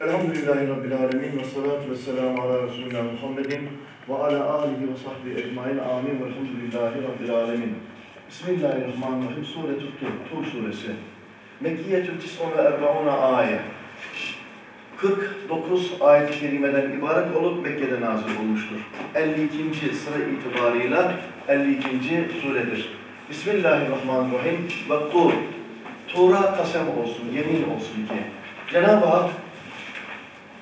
Elhamdülillahi Rabbil Alemin ve salatu ve selamu ala Resulina Muhammedin ve ala alihi ve sahbihi ecmain amin ve elhamdülillahi Rabbil Alemin. Bismillahirrahmanirrahim. Sure-i Tur, Tur suresi. Mekkiyetü tis'un ve ayet. 49 ayet-i kerimeden ibaret olup Mekke'de nazil olmuştur. 52. sıra itibarıyla 52. suredir. Bismillahirrahmanirrahim. Ve Tur. Tur'a kasem olsun, yemin olsun ki. Cenab-ı Hak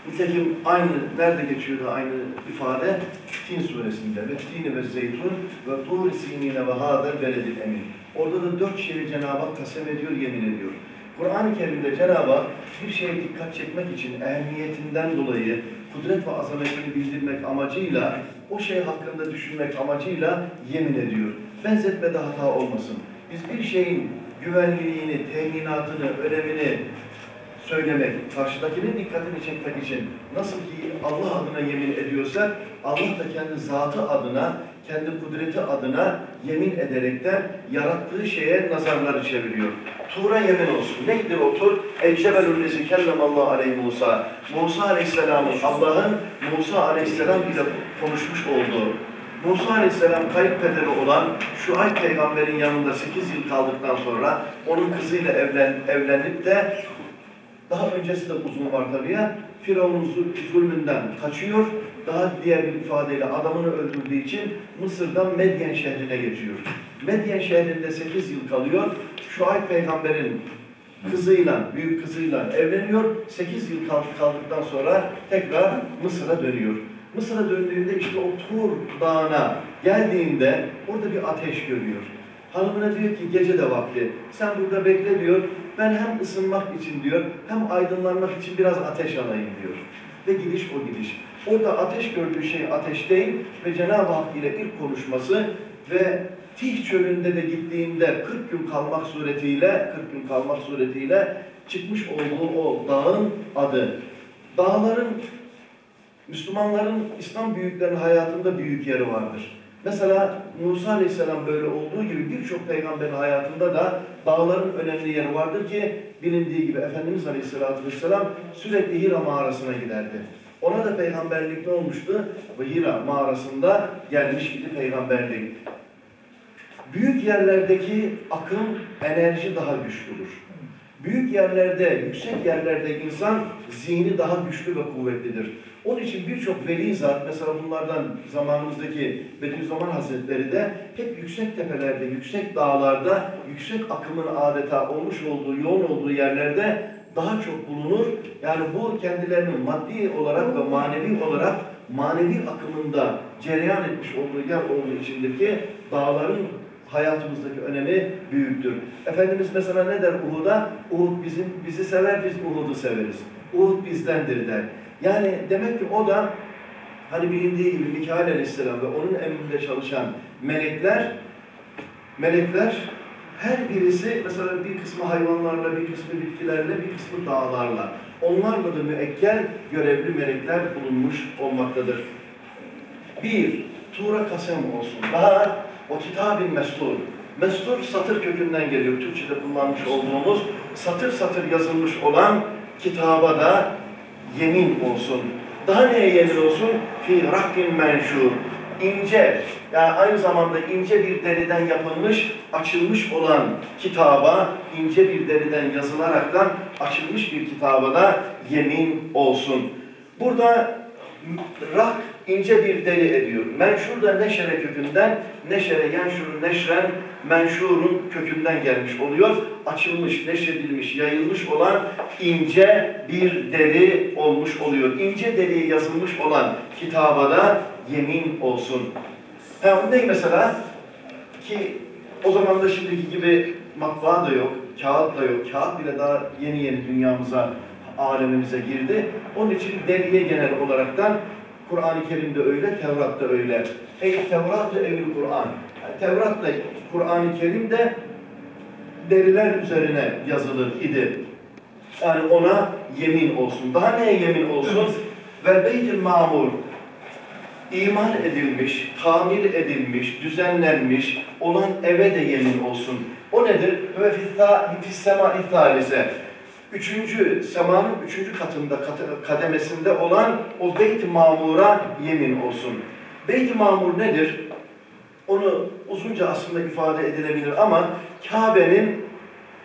Nitekim aynı, nerede geçiyordu aynı ifade? Tin suresinde. Ve tini ve zeytun ve tur sinine ve hadel beledil emin. Orada da dört şeyi Cenab-ı Hak kasem ediyor, yemin ediyor. Kur'an-ı Kerim'de Cenab-ı Hak bir şeye dikkat çekmek için ehemmiyetinden dolayı kudret ve azametini bildirmek amacıyla, o şey hakkında düşünmek amacıyla yemin ediyor. Benzetmede hata olmasın. Biz bir şeyin güvenliğini, teminatını, önemini, söylemek, karşıdakinin dikkatini çekmek için nasıl ki Allah adına yemin ediyorsa Allah da kendi zatı adına, kendi kudreti adına yemin ederekten yarattığı şeye nazarları çeviriyor. Tur'a yemin olsun. Nedir o tur? Ecebelüllezi kellemallahu aleyhi Musa. Musa aleyhisselamın, Allah'ın Musa aleyhisselam ile konuşmuş olduğu, Musa Aleyhisselam kayınpederi olan Şuayb peygamberin yanında 8 yıl kaldıktan sonra onun kızıyla evlen, evlenip de daha öncesi de uzun var tabii ya. Firavun'un zulmünden kaçıyor. Daha diğer bir ifadeyle adamını öldürdüğü için Mısır'dan Medyen şehrine geçiyor. Medyen şehrinde 8 yıl kalıyor. Şuayb peygamberin kızıyla, büyük kızıyla evleniyor. 8 yıl kaldıktan sonra tekrar Mısır'a dönüyor. Mısır'a döndüğünde işte o Tur dağına geldiğinde orada bir ateş görüyor. Hanımına diyor ki gece de vakti sen burada bekle diyor. Ben hem ısınmak için diyor hem aydınlanmak için biraz ateş alayım diyor. Ve gidiş o gidiş. Orada ateş gördüğü şey ateş değil ve Cenab-ı Hak ile ilk konuşması ve Tih çölünde de gittiğinde 40 gün kalmak suretiyle 40 gün kalmak suretiyle çıkmış olduğu o dağın adı. Dağların Müslümanların İslam büyüklerinin hayatında büyük yeri vardır. Mesela Musa Aleyhisselam böyle olduğu gibi birçok peygamberin hayatında da dağların önemli yeri vardır ki bilindiği gibi Efendimiz Aleyhisselatü Vesselam sürekli Hira mağarasına giderdi. Ona da peygamberlik ne olmuştu? Bu Hira mağarasında gelmiş idi peygamberlik. Büyük yerlerdeki akım, enerji daha güçlüdür. Büyük yerlerde, yüksek yerlerde insan zihni daha güçlü ve kuvvetlidir. Onun için birçok veli zat, mesela bunlardan zamanımızdaki Bediüzzaman Hazretleri de hep yüksek tepelerde, yüksek dağlarda, yüksek akımın adeta olmuş olduğu, yoğun olduğu yerlerde daha çok bulunur. Yani bu kendilerinin maddi olarak ve manevi olarak manevi akımında cereyan etmiş olduğu yer olduğu içindir ki dağların hayatımızdaki önemi büyüktür. Efendimiz mesela ne der Uhud'a? Uhud bizim, bizi sever, biz Uhud'u severiz. Uhud bizdendir der. Yani demek ki o da hani bilindiği gibi Mikail Aleyhisselam ve onun emrinde çalışan melekler melekler her birisi mesela bir kısmı hayvanlarla, bir kısmı bitkilerle, bir kısmı dağlarla. Onlarla da müekkel görevli melekler bulunmuş olmaktadır. Bir, Tuğra kasem olsun. Daha o kitabin mestur. Mestur satır kökünden geliyor. Türkçe'de kullanmış olduğumuz satır satır yazılmış olan kitaba da yemin olsun. Daha neye yemin olsun? Fi rakkin menşur. İnce, yani aynı zamanda ince bir deriden yapılmış, açılmış olan kitaba, ince bir deriden yazılaraktan açılmış bir kitaba da yemin olsun. Burada rak ince bir deri ediyor. Menşur da neşere kökünden, neşere yenşurun neşren, menşurun kökünden gelmiş oluyor. Açılmış, neşredilmiş, yayılmış olan ince bir deri olmuş oluyor. İnce deri yazılmış olan kitaba da yemin olsun. Ha, ne mesela? Ki o zaman da şimdiki gibi matbaa da yok, kağıt da yok. Kağıt bile daha yeni yeni dünyamıza, alemimize girdi. Onun için deriye genel olaraktan Kur'an-ı Kerim'de öyle, Tevrat'ta öyle. Ey Tevrat-ı evil Kur'an. Yani Tevrat'ta Kur'an-ı Kerim'de deriler üzerine yazılır idi. Yani ona yemin olsun. Daha neye yemin olsun? Ve beyt mamur iman edilmiş, tamir edilmiş, düzenlenmiş olan eve de yemin olsun. O nedir? Ve fissema ithalise. Üçüncü, semanın üçüncü katında, kat- kademesinde olan o Beyt-i Mamur'a yemin olsun. Beyt-i Mamur nedir? Onu uzunca aslında ifade edilebilir ama Kabe'nin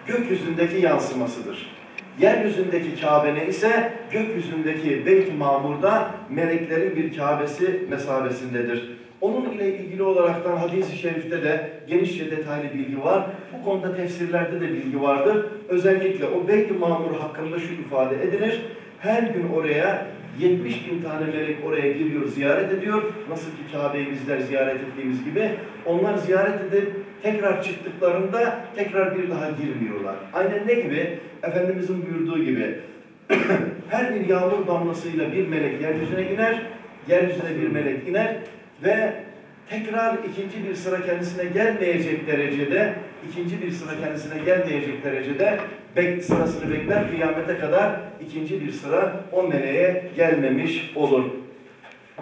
gökyüzündeki yansımasıdır. Yeryüzündeki Kabe'ne ise gökyüzündeki Beyt-i Mamur'da meleklerin bir Kabe'si mesabesindedir. Onun ile ilgili olaraktan hadis-i şerifte de genişçe detaylı bilgi var. Bu konuda tefsirlerde de bilgi vardır. Özellikle o Beyt-i Mamur hakkında şu ifade edilir. Her gün oraya 70 bin tane melek oraya giriyor, ziyaret ediyor. Nasıl ki Kabe'yi bizler ziyaret ettiğimiz gibi. Onlar ziyaret edip tekrar çıktıklarında tekrar bir daha girmiyorlar. Aynen ne gibi? Efendimizin buyurduğu gibi. Her bir yağmur damlasıyla bir melek yeryüzüne iner, yeryüzüne bir melek iner ve tekrar ikinci bir sıra kendisine gelmeyecek derecede, ikinci bir sıra kendisine gelmeyecek derecede bek, sırasını bekler. Kıyamete kadar ikinci bir sıra o meleğe gelmemiş olur.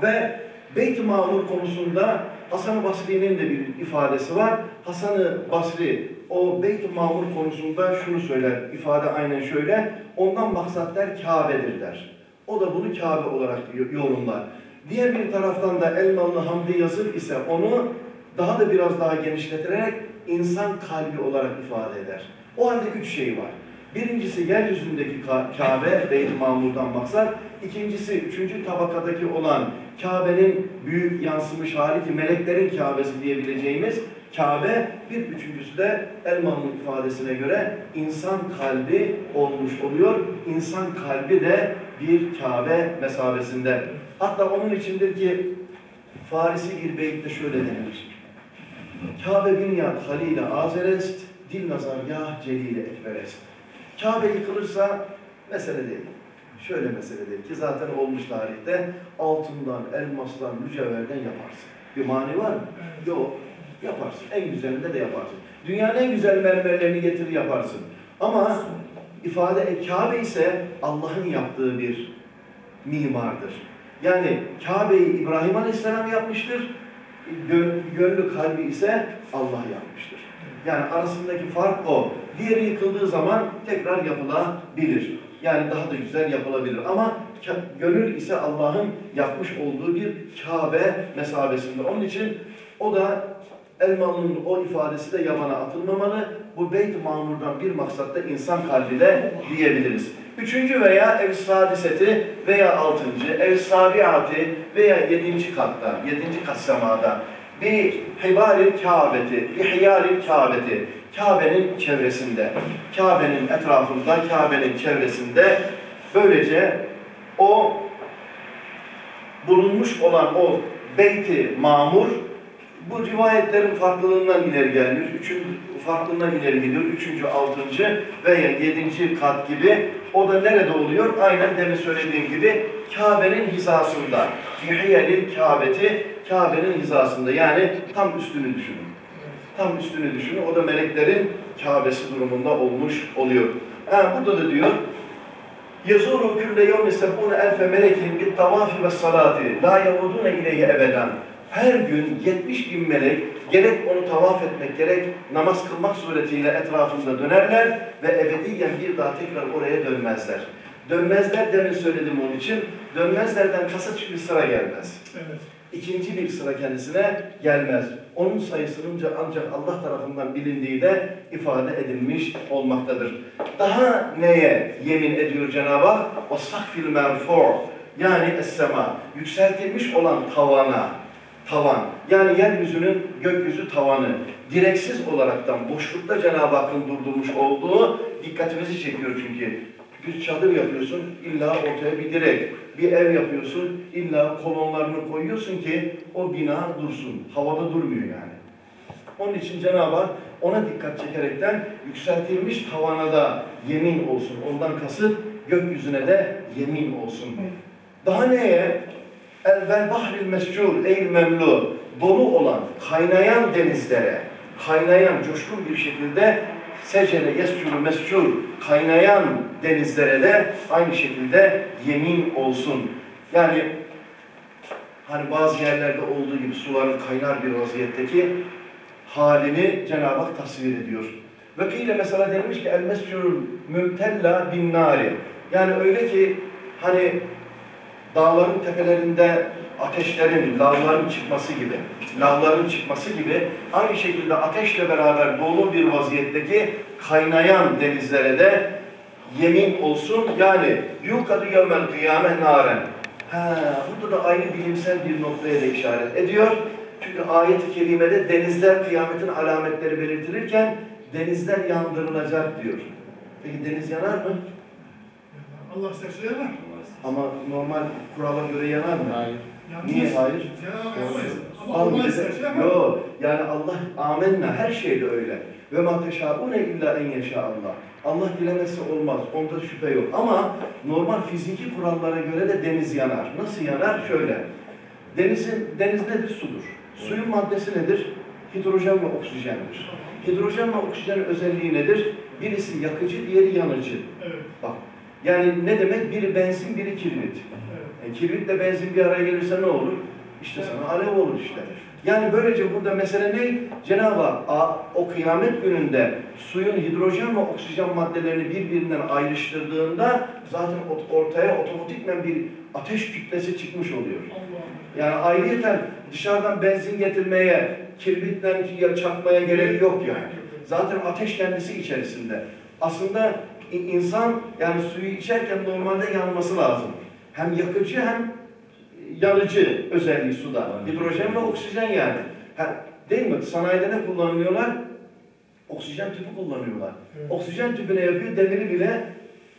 Ve Beyt-i Mamur konusunda Hasan-ı Basri'nin de bir ifadesi var. Hasan-ı Basri o Beyt-i Mamur konusunda şunu söyler, ifade aynen şöyle, ondan maksatlar Kabe'dir der. O da bunu Kabe olarak yorumlar. Diğer bir taraftan da Elmalı Hamdi Yazır ise onu daha da biraz daha genişleterek insan kalbi olarak ifade eder. O halde üç şey var. Birincisi yeryüzündeki Kabe, Beyt-i Mamur'dan maksat. İkincisi, üçüncü tabakadaki olan Kabe'nin büyük yansımış hali ki meleklerin Kabe'si diyebileceğimiz Kabe. Bir üçüncüsü de Elman'ın ifadesine göre insan kalbi olmuş oluyor. İnsan kalbi de bir Kabe mesabesinde. Hatta onun içindir ki Farisi bir beytte şöyle denir. Kabe bünyat halile azerest, dil nazargah celile ekberest. Kabe yıkılırsa mesele değil. Şöyle mesele değil ki zaten olmuş tarihte altından, elmastan, mücevherden yaparsın. Bir mani var mı? Yok. Yaparsın. En güzelinde de yaparsın. Dünyanın en güzel mermerlerini getir yaparsın. Ama ifade Kabe ise Allah'ın yaptığı bir mimardır. Yani Kabe'yi İbrahim Aleyhisselam yapmıştır. Gönlü kalbi ise Allah yapmıştır. Yani arasındaki fark o. Diğeri yıkıldığı zaman tekrar yapılabilir. Yani daha da güzel yapılabilir. Ama gönül ise Allah'ın yapmış olduğu bir Kabe mesabesinde. Onun için o da Elmalı'nın o ifadesi de yabana atılmamalı. Bu Beyt-i Mamur'dan bir maksatta insan kalbiyle diyebiliriz. Üçüncü veya ev sadiseti veya altıncı, ev sabiati veya yedinci katta, yedinci kat semada bir hibalil Kabe'ti, bir hiyalil Kabe'ti, Kabe'nin çevresinde, Kabe'nin etrafında, Kabe'nin çevresinde böylece o bulunmuş olan o beyti mamur bu rivayetlerin farklılığından ileri gelmiş. Üçün, farklılığından ileri gidiyor. Üçüncü, altıncı veya yedinci kat gibi. O da nerede oluyor? Aynen demin söylediğim gibi Kabe'nin hizasında. Yuhiyelil Kabe'ti Kabe'nin hizasında. Yani tam üstünü düşünün. Tam üstünü düşünün. O da meleklerin Kabe'si durumunda olmuş oluyor. Ha, burada da diyor يَزُورُ كُلَّ يَوْمِ سَبُونَ اَلْفَ مَلَكٍ بِالْتَوَافِ وَالصَّلَاتِ لَا يَوُدُونَ اِلَيْهِ اَبَدًا her gün 70 bin melek gerek onu tavaf etmek gerek namaz kılmak suretiyle etrafında dönerler ve ebediyen bir daha tekrar oraya dönmezler. Dönmezler demin söyledim onun için. Dönmezlerden kasıt bir sıra gelmez. Evet. İkinci bir sıra kendisine gelmez. Onun sayısının ancak Allah tarafından bilindiği de ifade edilmiş olmaktadır. Daha neye yemin ediyor Cenab-ı Hak? O sakfil menfor yani es-sema yükseltilmiş olan tavana tavan. Yani yeryüzünün gökyüzü tavanı. Direksiz olaraktan boşlukta Cenab-ı Hakk'ın durdurmuş olduğu dikkatimizi çekiyor çünkü. Bir çadır yapıyorsun, illa ortaya bir direk. Bir ev yapıyorsun, illa kolonlarını koyuyorsun ki o bina dursun. Havada durmuyor yani. Onun için Cenab-ı Hak ona dikkat çekerekten yükseltilmiş tavana da yemin olsun. Ondan kasıt gökyüzüne de yemin olsun. Daha neye? Vel bahril mescur ey memlu dolu olan kaynayan denizlere kaynayan coşkun bir şekilde secere yescuru mescur kaynayan denizlere de aynı şekilde yemin olsun. Yani hani bazı yerlerde olduğu gibi suların kaynar bir vaziyetteki halini Cenab-ı Hak tasvir ediyor. Ve kıyle mesela denilmiş ki el mescurul mümtella bin nari. Yani öyle ki hani dağların tepelerinde ateşlerin, lavların çıkması gibi, lavların çıkması gibi aynı şekilde ateşle beraber dolu bir vaziyetteki kaynayan denizlere de yemin olsun. Yani yukadı yevmel kıyame naren. Ha, burada da ayrı bilimsel bir noktaya da işaret ediyor. Çünkü ayet-i kerimede denizler kıyametin alametleri belirtilirken denizler yandırılacak diyor. Peki deniz yanar mı? Allah isterse yanar. Ama normal kurala göre yanar mı? Hayır. Niye hayır? Yapar. Yok. Yani Allah amenna her şeyde öyle. Ve ma teşâune illa en yeşâ Allah. Allah dilemesi olmaz. Onda şüphe yok. Ama normal fiziki kurallara göre de deniz yanar. Nasıl yanar? Şöyle. Denizin, deniz nedir? Sudur. Suyun maddesi nedir? Hidrojen ve oksijendir. Hidrojen ve oksijenin özelliği nedir? Birisi yakıcı, diğeri yanıcı. Evet. Bak. Yani ne demek? Biri benzin, biri kibrit. Evet. E, kibritle benzin bir araya gelirse ne olur? İşte sana alev olur işte. Yani böylece burada mesele ne? Cenab-ı Hak o kıyamet gününde suyun hidrojen ve oksijen maddelerini birbirinden ayrıştırdığında zaten ortaya otomatikmen bir ateş kütlesi çıkmış oluyor. Yani ayrıyeten dışarıdan benzin getirmeye, kibritle ya çakmaya gerek yok yani. Zaten ateş kendisi içerisinde. Aslında insan yani suyu içerken normalde yanması lazım. Hem yakıcı hem yanıcı özelliği suda. Hidrojen ve oksijen yani. Ha, değil mi? Sanayide ne kullanıyorlar? Oksijen tüpü kullanıyorlar. Oksijen tüpü ne yapıyor? Demiri bile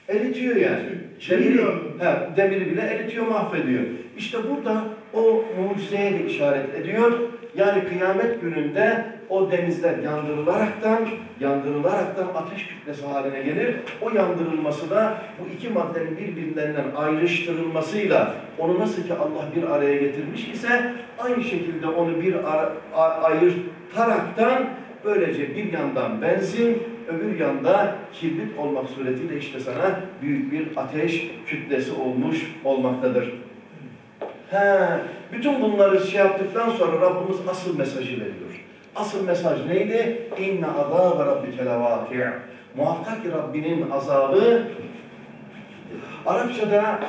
eritiyor yani. Şey Demiri, he, demiri bile eritiyor, mahvediyor. İşte burada o mucizeye de işaret ediyor. Yani kıyamet gününde o denizler yandırılaraktan, yandırılaraktan ateş kütlesi haline gelir. O yandırılması da bu iki maddenin birbirlerinden ayrıştırılmasıyla onu nasıl ki Allah bir araya getirmiş ise aynı şekilde onu bir ayırtaraktan böylece bir yandan benzin, öbür yanda kibrit olmak suretiyle işte sana büyük bir ateş kütlesi olmuş olmaktadır. He, bütün bunları şey yaptıktan sonra Rabbimiz asıl mesajı veriyor. Asıl mesaj neydi? İnne azâbe rabbike levâki'. Muhakkak ki Rabbinin azabı Arapçada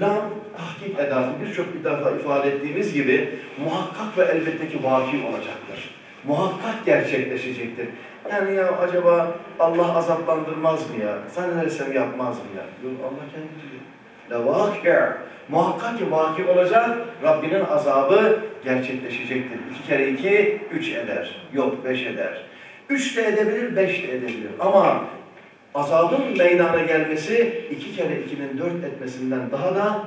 lam tahkik edatı birçok bir defa ifade ettiğimiz gibi muhakkak ve elbette ki vaki olacaktır. Muhakkak gerçekleşecektir. Yani ya acaba Allah azaplandırmaz mı ya? Zannedersem yapmaz mı ya? Yok Allah kendi diyor. Levâki' Muhakkak ki vaki olacak, Rabbinin azabı gerçekleşecektir. İki kere iki, üç eder. Yok, beş eder. Üç de edebilir, beş de edebilir. Ama azabın meydana gelmesi iki kere ikinin dört etmesinden daha da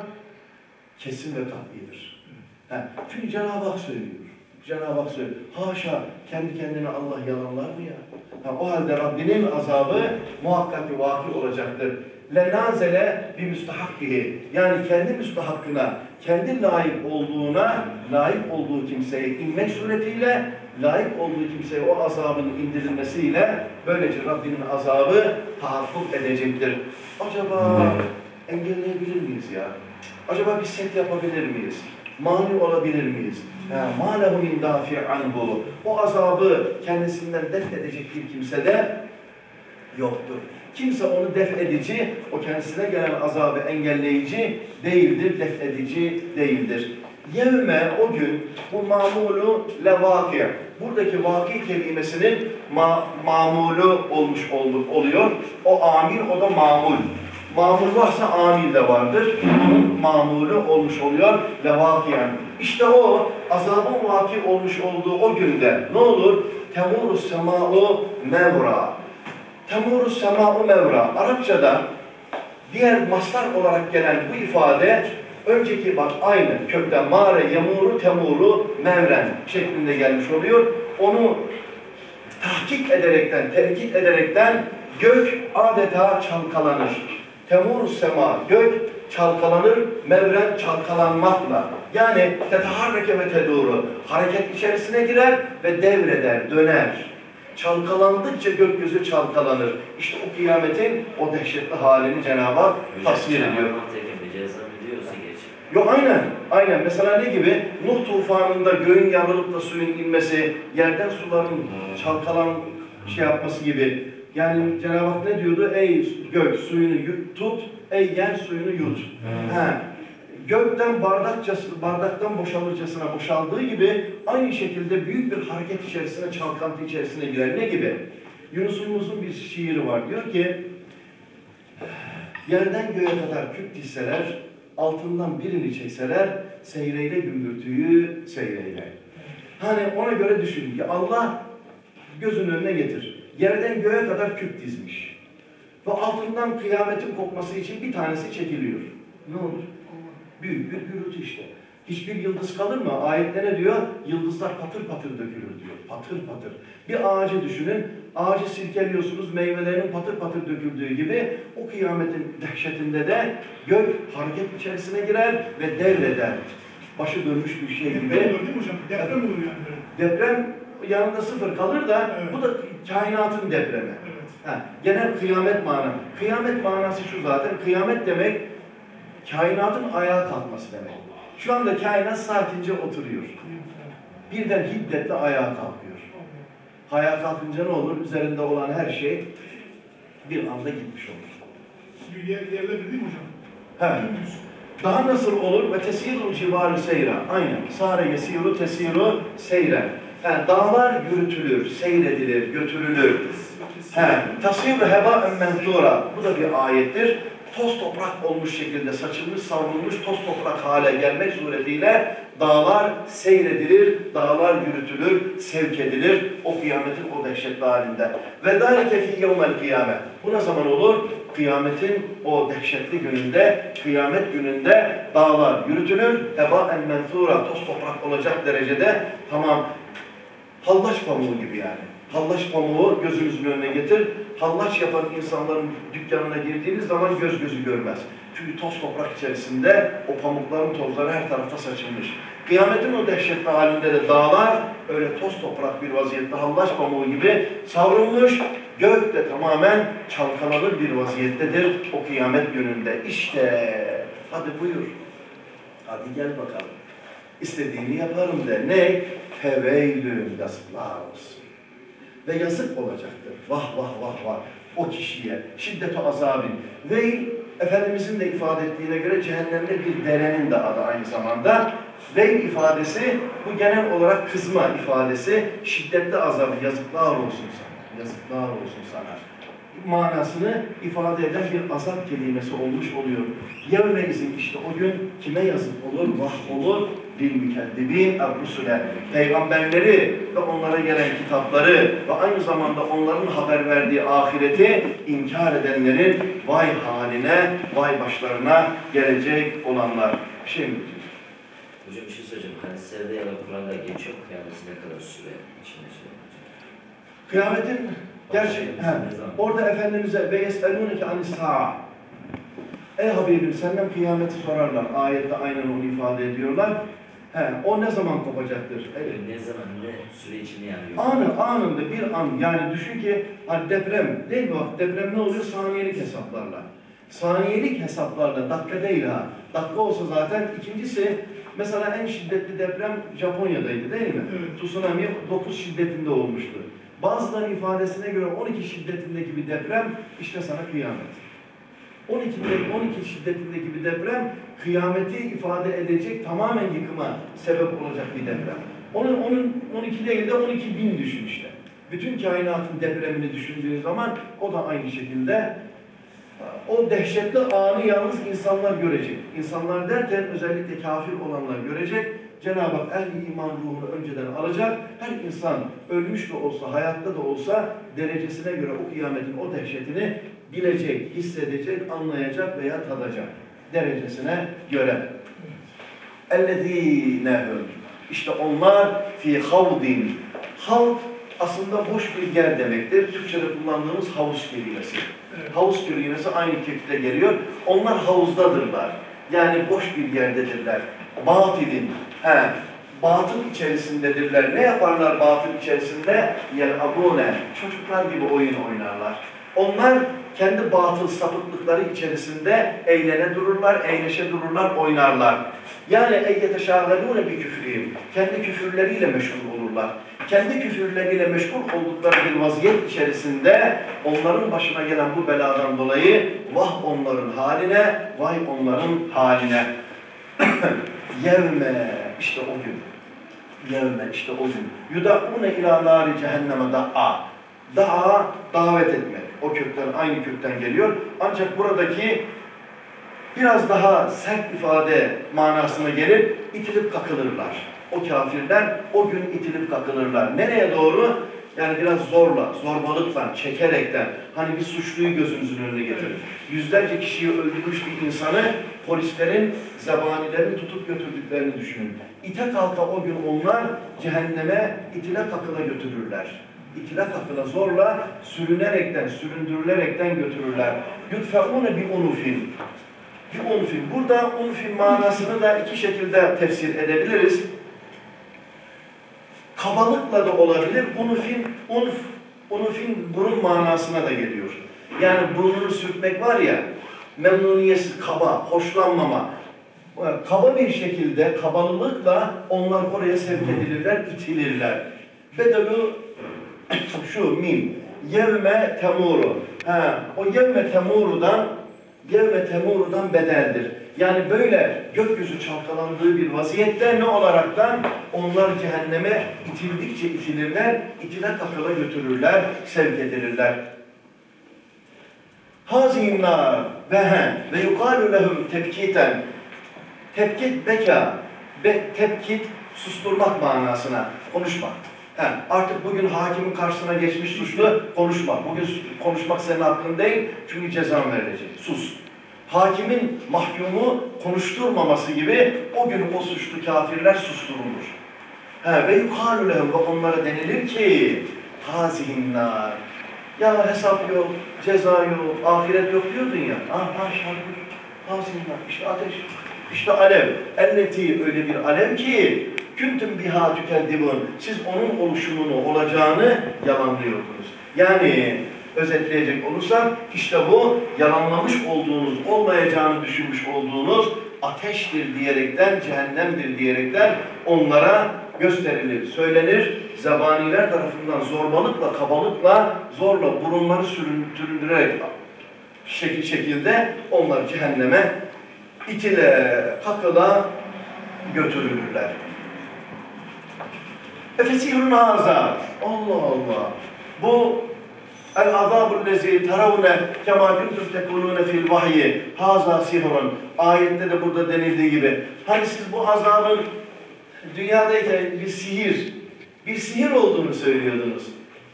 kesin ve katlidir. Ha, çünkü Cenab-ı Hak söylüyor. Cenab-ı Hak söylüyor. Haşa kendi kendine Allah yalanlar mı ya? Ha, o halde Rabbinin azabı muhakkak ki vaki olacaktır le nazele bir müstahakkihi. Yani kendi müstahakkına, kendi layık olduğuna, layık olduğu kimseye inmek suretiyle, layık olduğu kimseye o azabın indirilmesiyle böylece Rabbinin azabı tahakkuk edecektir. Acaba engelleyebilir miyiz ya? Acaba bir set yapabilir miyiz? mani olabilir miyiz? مَالَهُ مِنْ دَافِعْ عَنْهُ O azabı kendisinden def edecek bir kimse de yoktur. Kimse onu def edici, o kendisine gelen azabı engelleyici değildir, def edici değildir. Yevme o gün bu mamulu levaki. Buradaki vaki kelimesinin ma mamulu olmuş ol- oluyor. O amil, o da mamul. Mamul varsa amil de vardır. Mamulu olmuş oluyor. Levakiyen. İşte o azabın vaki olmuş olduğu o günde ne olur? Temurus sema'u mevra. Temurus sema'u mevra. Arapçada diğer mastar olarak gelen bu ifade önceki bak aynı kökten mare, yamuru, temuru, mevren şeklinde gelmiş oluyor. Onu tahkik ederekten, terkik ederekten gök adeta çalkalanır. Temurus sema, gök çalkalanır, mevren çalkalanmakla. Yani teteharreke ve teduru, hareket içerisine girer ve devreder, döner. Çalkalandıkça gökyüzü çalkalanır. İşte o kıyametin o dehşetli halini Cenab-ı Hak tasvir ediyor. Yok aynen, aynen. Mesela ne gibi? Nuh tufanında göğün yarılıp da suyun inmesi, yerden suların çalkalan şey yapması gibi. Yani Cenab-ı Hak ne diyordu? Ey gök suyunu yu- tut, ey yer suyunu yut. Ha. Gökten bardakçası, bardaktan boşalırcasına boşaldığı gibi aynı şekilde büyük bir hareket içerisine, çalkantı içerisine girer. Ne gibi? Yunus Yunus'un bir şiiri var. Diyor ki, Yerden göğe kadar küp dizseler, altından birini çekseler, seyreyle gümbürtüyü seyreyle. Hani ona göre düşün ki Allah gözünün önüne getir. Yerden göğe kadar küp dizmiş. Ve altından kıyametin kopması için bir tanesi çekiliyor. Ne olur? Büyük bir gürültü işte. Hiçbir yıldız kalır mı? Ayette ne diyor? Yıldızlar patır patır dökülür diyor. Patır patır. Bir ağacı düşünün. Ağacı silkeliyorsunuz. Meyvelerinin patır patır döküldüğü gibi o kıyametin dehşetinde de gök hareket içerisine girer ve devreder. Başı dönmüş bir şey Deprem gibi. olur değil mi hocam? Deprem olur yani. Deprem yanında sıfır kalır da Evet. bu da kainatın depremi. Evet. Ha, genel kıyamet manası. Kıyamet manası şu zaten. Kıyamet demek kainatın ayağa kalkması demek. Şu anda kainat sakince oturuyor. Birden hiddetle ayağa kalkıyor. Ayağa kalkınca ne olur? Üzerinde olan her şey bir anda gitmiş olur. Yer, yerler değil mi hocam? He. Daha nasıl olur? Ve tesirul civalu seyra. Aynen. Sare yesiru tesiru seyren. Yani dağlar yürütülür, seyredilir, götürülür. He, tasvir heba menzura. Bu da bir ayettir. Toz toprak olmuş şekilde saçılmış, savrulmuş toz toprak hale gelmek suretiyle dağlar seyredilir, dağlar yürütülür, sevk edilir o kıyametin o dehşetli halinde. Ve zâlike fî yevmel kıyamet. Bu ne zaman olur? Kıyametin o dehşetli gününde, kıyamet gününde dağlar yürütülür, heba en menzura, toz toprak olacak derecede tamam Hallaç pamuğu gibi yani. Hallaç pamuğu gözünüzün önüne getir. Hallaç yapan insanların dükkanına girdiğiniz zaman göz gözü görmez. Çünkü toz toprak içerisinde o pamukların tozları her tarafta saçılmış. Kıyametin o dehşetli halinde de dağlar öyle toz toprak bir vaziyette hallaç pamuğu gibi savrulmuş. Gök de tamamen çalkalanır bir vaziyettedir o kıyamet gününde. İşte hadi buyur. Hadi gel bakalım. İstediğini yaparım de. Ne? Feveylün yazıklar olsun. Ve yazık olacaktır. Vah vah vah vah. O kişiye. Şiddet-i azabin. Veil, Efendimizin de ifade ettiğine göre cehennemde bir derenin de adı aynı zamanda. Veil ifadesi, bu genel olarak kızma ifadesi. Şiddetli azabı, yazıklar olsun sana. Yazıklar olsun sana manasını ifade eden bir azap kelimesi olmuş oluyor. Yevme işte o gün kime yazık olur, vah olur, mükeddibin er-rusule. Peygamberleri ve onlara gelen kitapları ve aynı zamanda onların haber verdiği ahireti inkar edenlerin vay haline, vay başlarına gelecek olanlar. Bir şey mi diyeceğiz? Hocam bir şey söyleyeceğim. Hadislerde ya da Kur'an'da geçiyor kıyametin ne kadar süre içinde şey. Kıyametin gerçek, he, orada Efendimiz'e ve yeselûneke anis-sâ'a Ey Habibim senden kıyameti sorarlar. Ayette aynen onu ifade ediyorlar. He, o ne zaman kopacaktır? E, Ne zaman ne süre içinde yani yok. Anı, anında bir an. Yani düşün ki hani deprem değil mi? Bak deprem ne oluyor? Saniyelik hesaplarla. Saniyelik hesaplarla, dakika değil ha. Dakika olsa zaten ikincisi mesela en şiddetli deprem Japonya'daydı değil mi? Evet. Tsunami 9 şiddetinde olmuştu. Bazılarının ifadesine göre 12 şiddetindeki bir deprem işte sana kıyamet. 12, de- 12 şiddetindeki bir deprem kıyameti ifade edecek tamamen yıkıma sebep olacak bir deprem. Onun, onun 12 değil de 12 bin düşün işte. Bütün kainatın depremini düşündüğün zaman o da aynı şekilde o dehşetli anı yalnız insanlar görecek. İnsanlar derken özellikle kafir olanlar görecek. Cenab-ı Hak el iman ruhunu önceden alacak. Her insan ölmüş de olsa, hayatta da olsa derecesine göre o kıyametin o dehşetini bilecek, hissedecek, anlayacak veya tadacak. Derecesine göre. اَلَّذ۪ينَهُمْ İşte onlar fi havdin. Havd aslında boş bir yer demektir. Türkçe'de kullandığımız havuz kelimesi. Evet. Havuz kelimesi aynı kökte geliyor. Onlar havuzdadırlar. Yani boş bir yerdedirler. Batilin. He, batıl içerisindedirler. Ne yaparlar batıl içerisinde? Yer abone. Çocuklar gibi oyun oynarlar. Onlar kendi batıl sapıklıkları içerisinde eğlene dururlar, eğleşe dururlar, oynarlar. Yani eyyete şahgalûne bir küfriyim. Kendi küfürleriyle meşgul olurlar. kendi küfürleriyle meşgul oldukları bir vaziyet içerisinde onların başına gelen bu beladan dolayı vah onların haline, vay onların haline. Yevme işte o gün. Yevme işte o gün. Yuda'une ila nari cehenneme da'a. Da'a davet etmek. O kökten aynı kökten geliyor. Ancak buradaki biraz daha sert ifade manasına gelip itilip kakılırlar. O kafirler o gün itilip kakılırlar. Nereye doğru? Yani biraz zorla, zorbalıkla, çekerekten. Hani bir suçluyu gözünüzün önüne getirin. Yüzlerce kişiyi öldürmüş bir insanı polislerin, zebanilerin tutup götürdüklerini düşünün. İte kalka o gün onlar cehenneme itile kakıla götürürler. İtile kakıla zorla sürünerekten, süründürülerekten götürürler. Yutfeune bir unufin. Bir unfin. Burada unfin manasını da iki şekilde tefsir edebiliriz. Kabalıkla da olabilir. Unfin, unf, unfin burun manasına da geliyor. Yani burnunu sürtmek var ya, memnuniyetsiz, kaba, hoşlanmama. Kaba bir şekilde, kabalılıkla onlar oraya sevk edilirler, itilirler. Bedelu şu mim. Yevme temuru. Ha, o yevme temurudan Yevme temurudan bedeldir. Yani böyle gökyüzü çalkalandığı bir vaziyette ne olaraktan onlar cehenneme itildikçe itilirler, itile kakıla götürürler, sevk edilirler. Hazinnar ve he ve yukalu lehum tebkiten tebkit beka ve tebkit susturmak manasına konuşmak. He, artık bugün hakimin karşısına geçmiş suçlu konuşma. Bugün konuşmak senin hakkın değil çünkü cezan verilecek. Sus. Hakimin mahkumu konuşturmaması gibi o gün o suçlu kafirler susturulur. He, ve yukarı ve onlara denilir ki hazihinnar. Ya hesap yok, ceza yok, ahiret yok diyordun ya. Ah, ah şarkı. Hazihinnar. İşte ateş. İşte alev. Elleti öyle bir alev ki küntüm biha tükeddibun. Siz onun oluşumunu, olacağını yalanlıyordunuz. Yani özetleyecek olursak işte bu yalanlamış olduğunuz, olmayacağını düşünmüş olduğunuz ateştir diyerekten, cehennemdir diyerekten onlara gösterilir, söylenir. Zebaniler tarafından zorbalıkla, kabalıkla, zorla burunları süründürerek şekil şekilde onlar cehenneme itile, kakıla götürülürler. Efesihun haza. Allah Allah. Bu el azabul lezi taravne kema kuntum tekulune fil vahyi. Haza sihrun. Ayette de burada denildiği gibi. Hani siz bu azabın dünyadayken bir sihir, bir sihir olduğunu söylüyordunuz.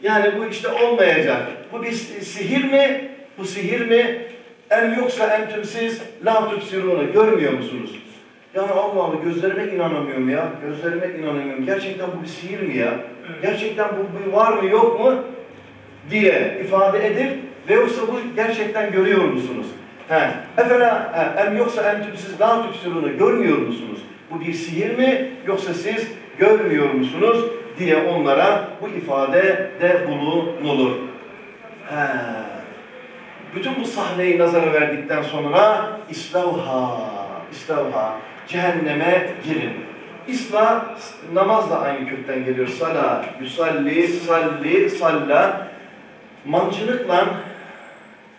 Yani bu işte olmayacak. Bu bir sihir mi? Bu sihir mi? Em yoksa entüm siz la tübsirûne. Görmüyor musunuz? Yani Allah Allah gözlerime inanamıyorum ya. Gözlerime inanamıyorum. Gerçekten bu bir sihir mi ya? Gerçekten bu bir var mı yok mu? Diye ifade edip ve yoksa bu gerçekten görüyor musunuz? He. Efela he, em yoksa entüm siz la tübsirûne. Görmüyor musunuz? Bu bir sihir mi yoksa siz görmüyor musunuz diye onlara bu ifade de bulunulur. He. Bütün bu sahneyi nazara verdikten sonra İslavha, İslavha, cehenneme girin. İsla, namaz da aynı kökten geliyor. Sala, yusalli, salli, salla. Mancılıkla,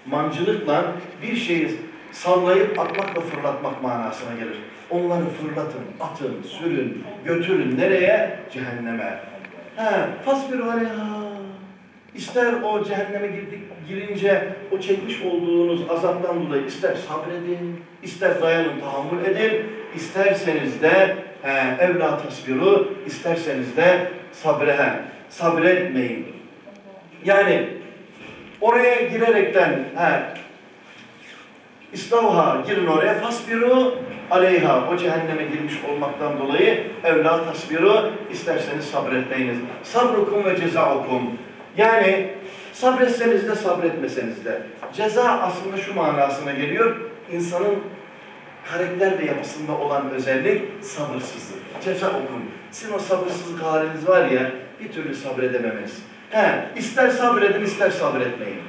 mancılıkla bir şeyi sallayıp atmakla fırlatmak manasına gelir. Onları fırlatın, atın, sürün, götürün. Nereye? Cehenneme. He, fasbir aleyha. İster o cehenneme girdik, girince o çekmiş olduğunuz azaptan dolayı ister sabredin, ister dayanın, tahammül edin, isterseniz de he, evla tasbiru, isterseniz de sabre, sabretmeyin. Yani oraya girerekten he, İslamha girin oraya fasbiru aleyha o cehenneme girmiş olmaktan dolayı evla tasbiru isterseniz sabretmeyiniz. Sabrukum ve cezaukum yani sabretseniz de sabretmeseniz de. Ceza aslında şu manasına geliyor. İnsanın karakter ve yapısında olan özellik sabırsızlık. Ceza okun. Sizin o sabırsızlık haliniz var ya bir türlü sabredememeniz. He, ister sabredin ister sabretmeyin.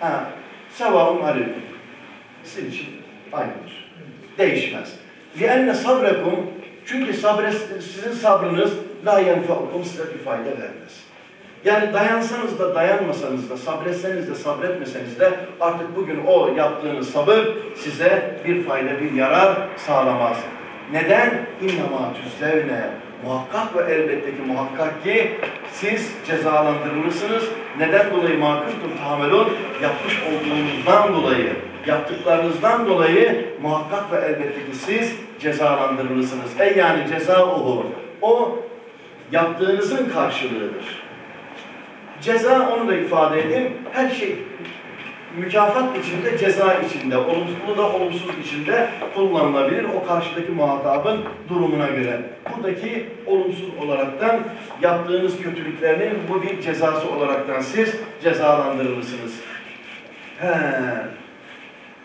Ha, sevabım aleyküm. Sizin için aynıdır. Değişmez. لِأَنَّ sabrekum Çünkü sabre, sizin sabrınız la yenfeukum size bir fayda vermez. Yani dayansanız da dayanmasanız da, sabretseniz de sabretmeseniz de artık bugün o yaptığınız sabır size bir fayda, bir yarar sağlamaz. Neden? İnnemâ tüzlevne. Muhakkak ve elbette ki muhakkak ki siz cezalandırılırsınız. Neden dolayı makûtum tamelun? Yapmış olduğunuzdan dolayı, yaptıklarınızdan dolayı muhakkak ve elbette ki siz cezalandırılırsınız. Ey yani cezauhu. O yaptığınızın karşılığıdır. Ceza onu da ifade edeyim. Her şey mükafat içinde, ceza içinde, olumsuzluğu da olumsuz içinde kullanılabilir. O karşıdaki muhatabın durumuna göre. Buradaki olumsuz olaraktan yaptığınız kötülüklerinin bu bir cezası olaraktan siz cezalandırılırsınız. He.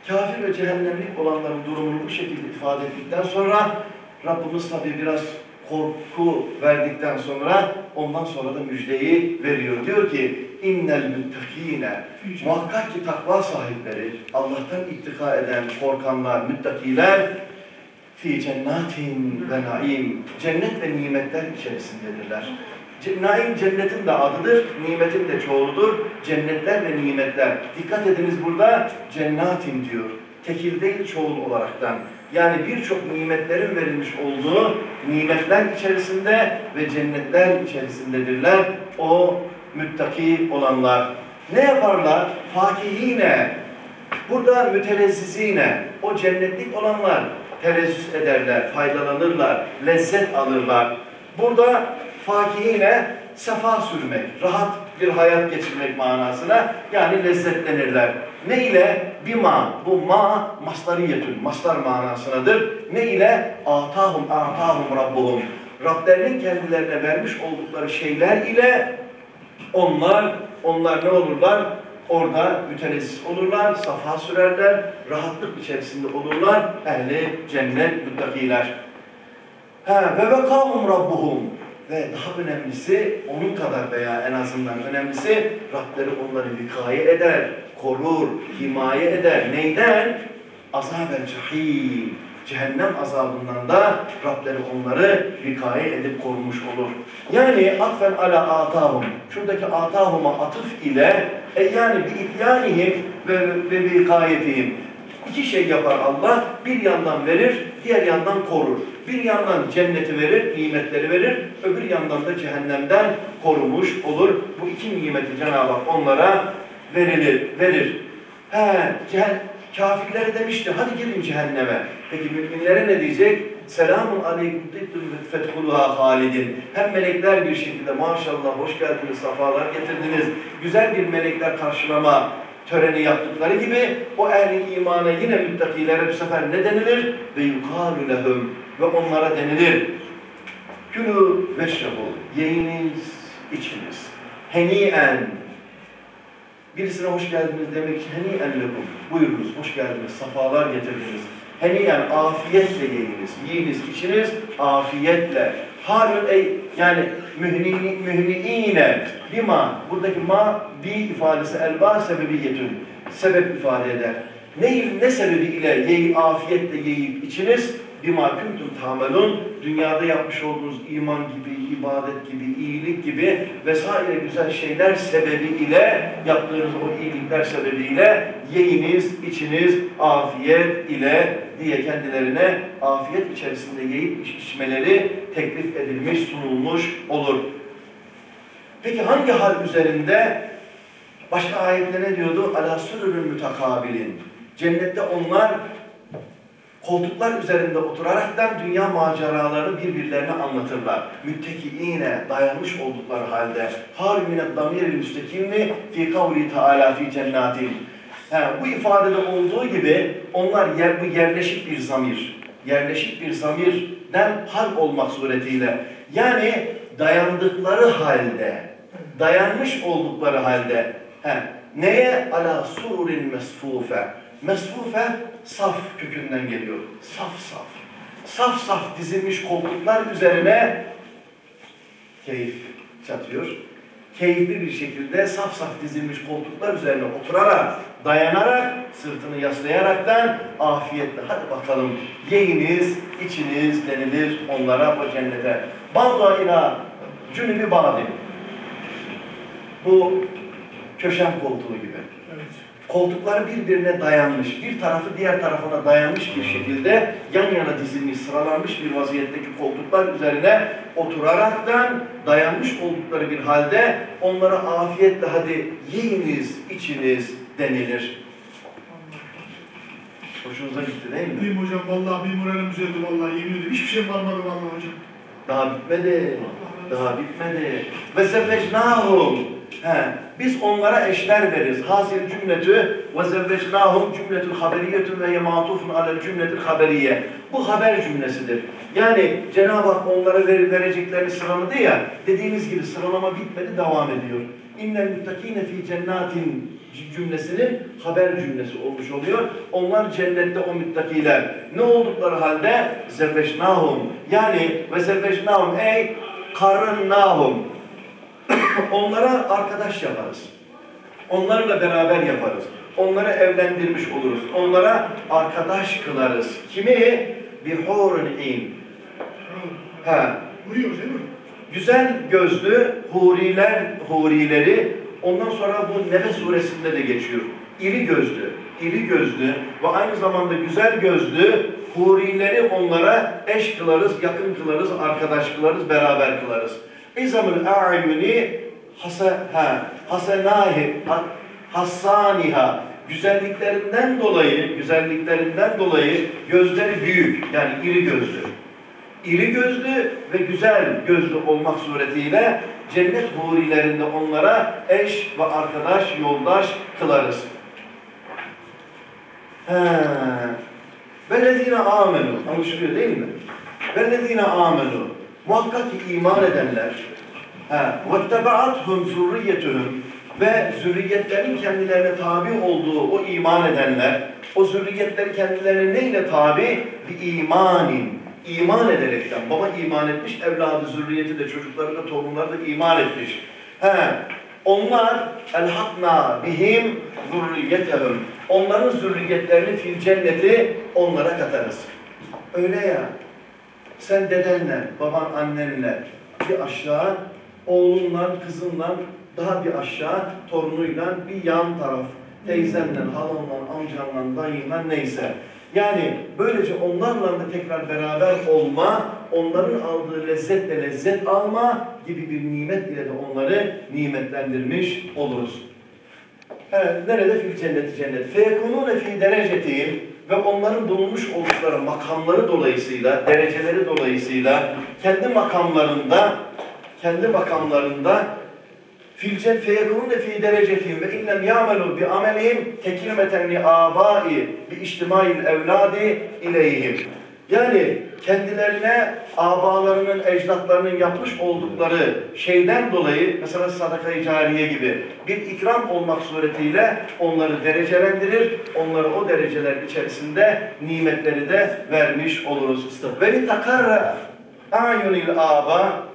Kafir ve cehennemlik olanların durumunu bu şekilde ifade ettikten sonra Rabbimiz tabi biraz korku verdikten sonra ondan sonra da müjdeyi veriyor. Diyor ki innel müttakine muhakkak ki takva sahipleri Allah'tan ittika eden korkanlar, müttakiler fi cennetin ve naim cennet ve nimetler içerisindedirler. Naim cennetin de adıdır, nimetin de çoğuludur. Cennetler ve nimetler. Dikkat ediniz burada cennatin diyor. Tekil değil çoğul olaraktan. Yani birçok nimetlerin verilmiş olduğu nimetler içerisinde ve cennetler içerisindedirler. O müttaki olanlar. Ne yaparlar? Fakihine. Burada mütelezzizine. O cennetlik olanlar telezzüz ederler, faydalanırlar, lezzet alırlar. Burada fakihine sefa sürmek, rahat bir hayat geçirmek manasına yani lezzetlenirler. Ne ile? Bima. Bu ma mastariyetün, mastar manasınadır. Ne ile? Atahum atahum rabbuhum. Rablerinin kendilerine vermiş oldukları şeyler ile onlar, onlar ne olurlar? Orada mütenezziz olurlar, safa sürerler, rahatlık içerisinde olurlar. Ehli cennet müttakiler. Ha, ve vekahum rabbuhum. Ve daha önemlisi, onun kadar veya en azından önemlisi, Rableri onları vikaye eder, korur, himaye eder. Neyden? Azab-el cahim. Cehennem azabından da Rableri onları vikaye edip korumuş olur. Yani atfen ala atahum. Şuradaki atahuma atıf ile e yani bi ityanihim ve, ve vikayetihim. İki şey yapar Allah. Bir yandan verir, diğer yandan korur. Bir yandan cenneti verir, nimetleri verir. Öbür yandan da cehennemden korumuş olur. Bu iki nimeti Cenab-ı Hak onlara verilir, verir. He, cehen, kafirlere demişti, hadi girin cehenneme. Peki müminlere ne diyecek? Selamun aleyküm fethuluha halidin. Hem melekler bir şekilde maşallah hoş geldiniz, safalar getirdiniz. Güzel bir melekler karşılama töreni yaptıkları gibi o ehli imana yine müttakilere bu sefer ne denilir? Ve yukalu lehum ve onlara denilir. Külü veşrebu, yiyiniz, içiniz. Heniyen, birisine hoş geldiniz demek için heniyen lekum. Buyurunuz, hoş geldiniz, safalar getirdiniz. Heniyen, afiyetle yiyiniz, yiyiniz, içiniz, afiyetle. Halül ey, yani mühni, mühniine, bima, buradaki ma, bi ifadesi elba sebebiyetün, sebep ifade eder. Ne, ne sebebiyle yeyi afiyetle yiyip içiniz? Bima kuntum tamelun, dünyada yapmış olduğunuz iman gibi, ibadet gibi, iyilik gibi vesaire güzel şeyler sebebiyle, yaptığınız o iyilikler sebebiyle yiyiniz, içiniz afiyet ile diye kendilerine afiyet içerisinde yiyip içmeleri teklif edilmiş, sunulmuş olur. Peki hangi hal üzerinde? Başka ayette ne diyordu? Ala sürürün mütekabilin. Cennette onlar koltuklar üzerinde oturaraktan dünya maceralarını birbirlerine anlatırlar. Müttekiine dayanmış oldukları halde harumine damiril müstekimli fi kavli taala fi cennatin. He, bu ifadede olduğu gibi onlar yer, bu yerleşik bir zamir. Yerleşik bir zamirden hal olmak suretiyle yani dayandıkları halde, dayanmış oldukları halde he, neye ala surin mesfufe Mesfufe saf kökünden geliyor. Saf saf. Saf saf dizilmiş koltuklar üzerine keyif çatıyor. Keyifli bir şekilde saf saf dizilmiş koltuklar üzerine oturarak dayanarak, sırtını yaslayaraktan afiyetle hadi bakalım yiyiniz, içiniz denilir onlara o cennete. Bağda ila cünübü bağdı. Bu köşem koltuğu gibi. Evet. Koltuklar birbirine dayanmış, bir tarafı diğer tarafına dayanmış bir şekilde yan yana dizilmiş, sıralanmış bir vaziyetteki koltuklar üzerine oturaraktan dayanmış oldukları bir halde onlara afiyetle hadi yiyiniz, içiniz denilir. Hoşunuza gitti değil mi? Değil mi hocam? Vallahi bir moralim düzeldi vallahi yemin ediyorum. Hiçbir şey kalmadı vallahi hocam. Daha bitmedi. Daha bitmedi. Ve zevvecnahum. He, biz onlara eşler veririz. Hasil cümletü ve zevvecnahum cümletül haberiyetü ve yematufun alel cümletül haberiye. Bu haber cümlesidir. Yani Cenab-ı Hak onlara ver, vereceklerini sıraladı ya, dediğimiz gibi sıralama bitmedi, devam ediyor. İnnel muttakine fi cennatin cümlesinin haber cümlesi olmuş oluyor. Onlar cennette o müttakiler. Ne oldukları halde zevveşnahum. Yani ve zevveşnahum ey karınnahum. Onlara arkadaş yaparız. Onlarla beraber yaparız. Onları evlendirmiş oluruz. Onlara arkadaş kılarız. Kimi? Bir horun in. Ha, güzel gözlü huriler, hurileri ondan sonra bu Nebe suresinde de geçiyor. İri gözlü, iri gözlü ve aynı zamanda güzel gözlü hurileri onlara eş kılarız, yakın kılarız, arkadaş kılarız, beraber kılarız. İzamül a'yuni hasenahi, ha, hassaniha güzelliklerinden dolayı, güzelliklerinden dolayı gözleri büyük yani iri gözlü iri gözlü ve güzel gözlü olmak suretiyle cennet hurilerinde onlara eş ve arkadaş, yoldaş kılarız. Vellezine amenu. Anlaşılıyor değil mi? Vellezine amenu. Muhakkak ki iman edenler. He. Vettebaathum zurriyetuhum. Ve zürriyetlerin kendilerine tabi olduğu o iman edenler, o zürriyetleri kendilerine neyle tabi? Bir imanin. İman ederekten. Baba iman etmiş, evladı, zürriyeti de, çocukları da, torunları da iman etmiş. He. Onlar elhakna bihim zürriyetehum. Onların zürriyetlerini fil cenneti onlara katarız. Öyle ya. Sen dedenle, baban annenle bir aşağı, oğlunla, kızınla daha bir aşağı, torunuyla bir yan taraf. Teyzenle, halanla, amcanla, dayınla neyse. Yani böylece onlarla da tekrar beraber olma, onların aldığı lezzetle lezzet alma gibi bir nimet ile de onları nimetlendirmiş oluruz. Evet, nerede fil cenneti cennet? Feyekunune fi derecetihim ve onların bulunmuş oldukları makamları dolayısıyla, dereceleri dolayısıyla kendi makamlarında, kendi makamlarında fil cennet feyekunune fi derecetihim ve inlem ya'melu bi amelihim tekrimeten li abai bi içtimail evladi ileyhim. Yani kendilerine abalarının, ecdatlarının yapmış oldukları şeyden dolayı mesela sadaka-i cariye gibi bir ikram olmak suretiyle onları derecelendirir, onları o dereceler içerisinde nimetleri de vermiş oluruz. Ve takarra ayunil aba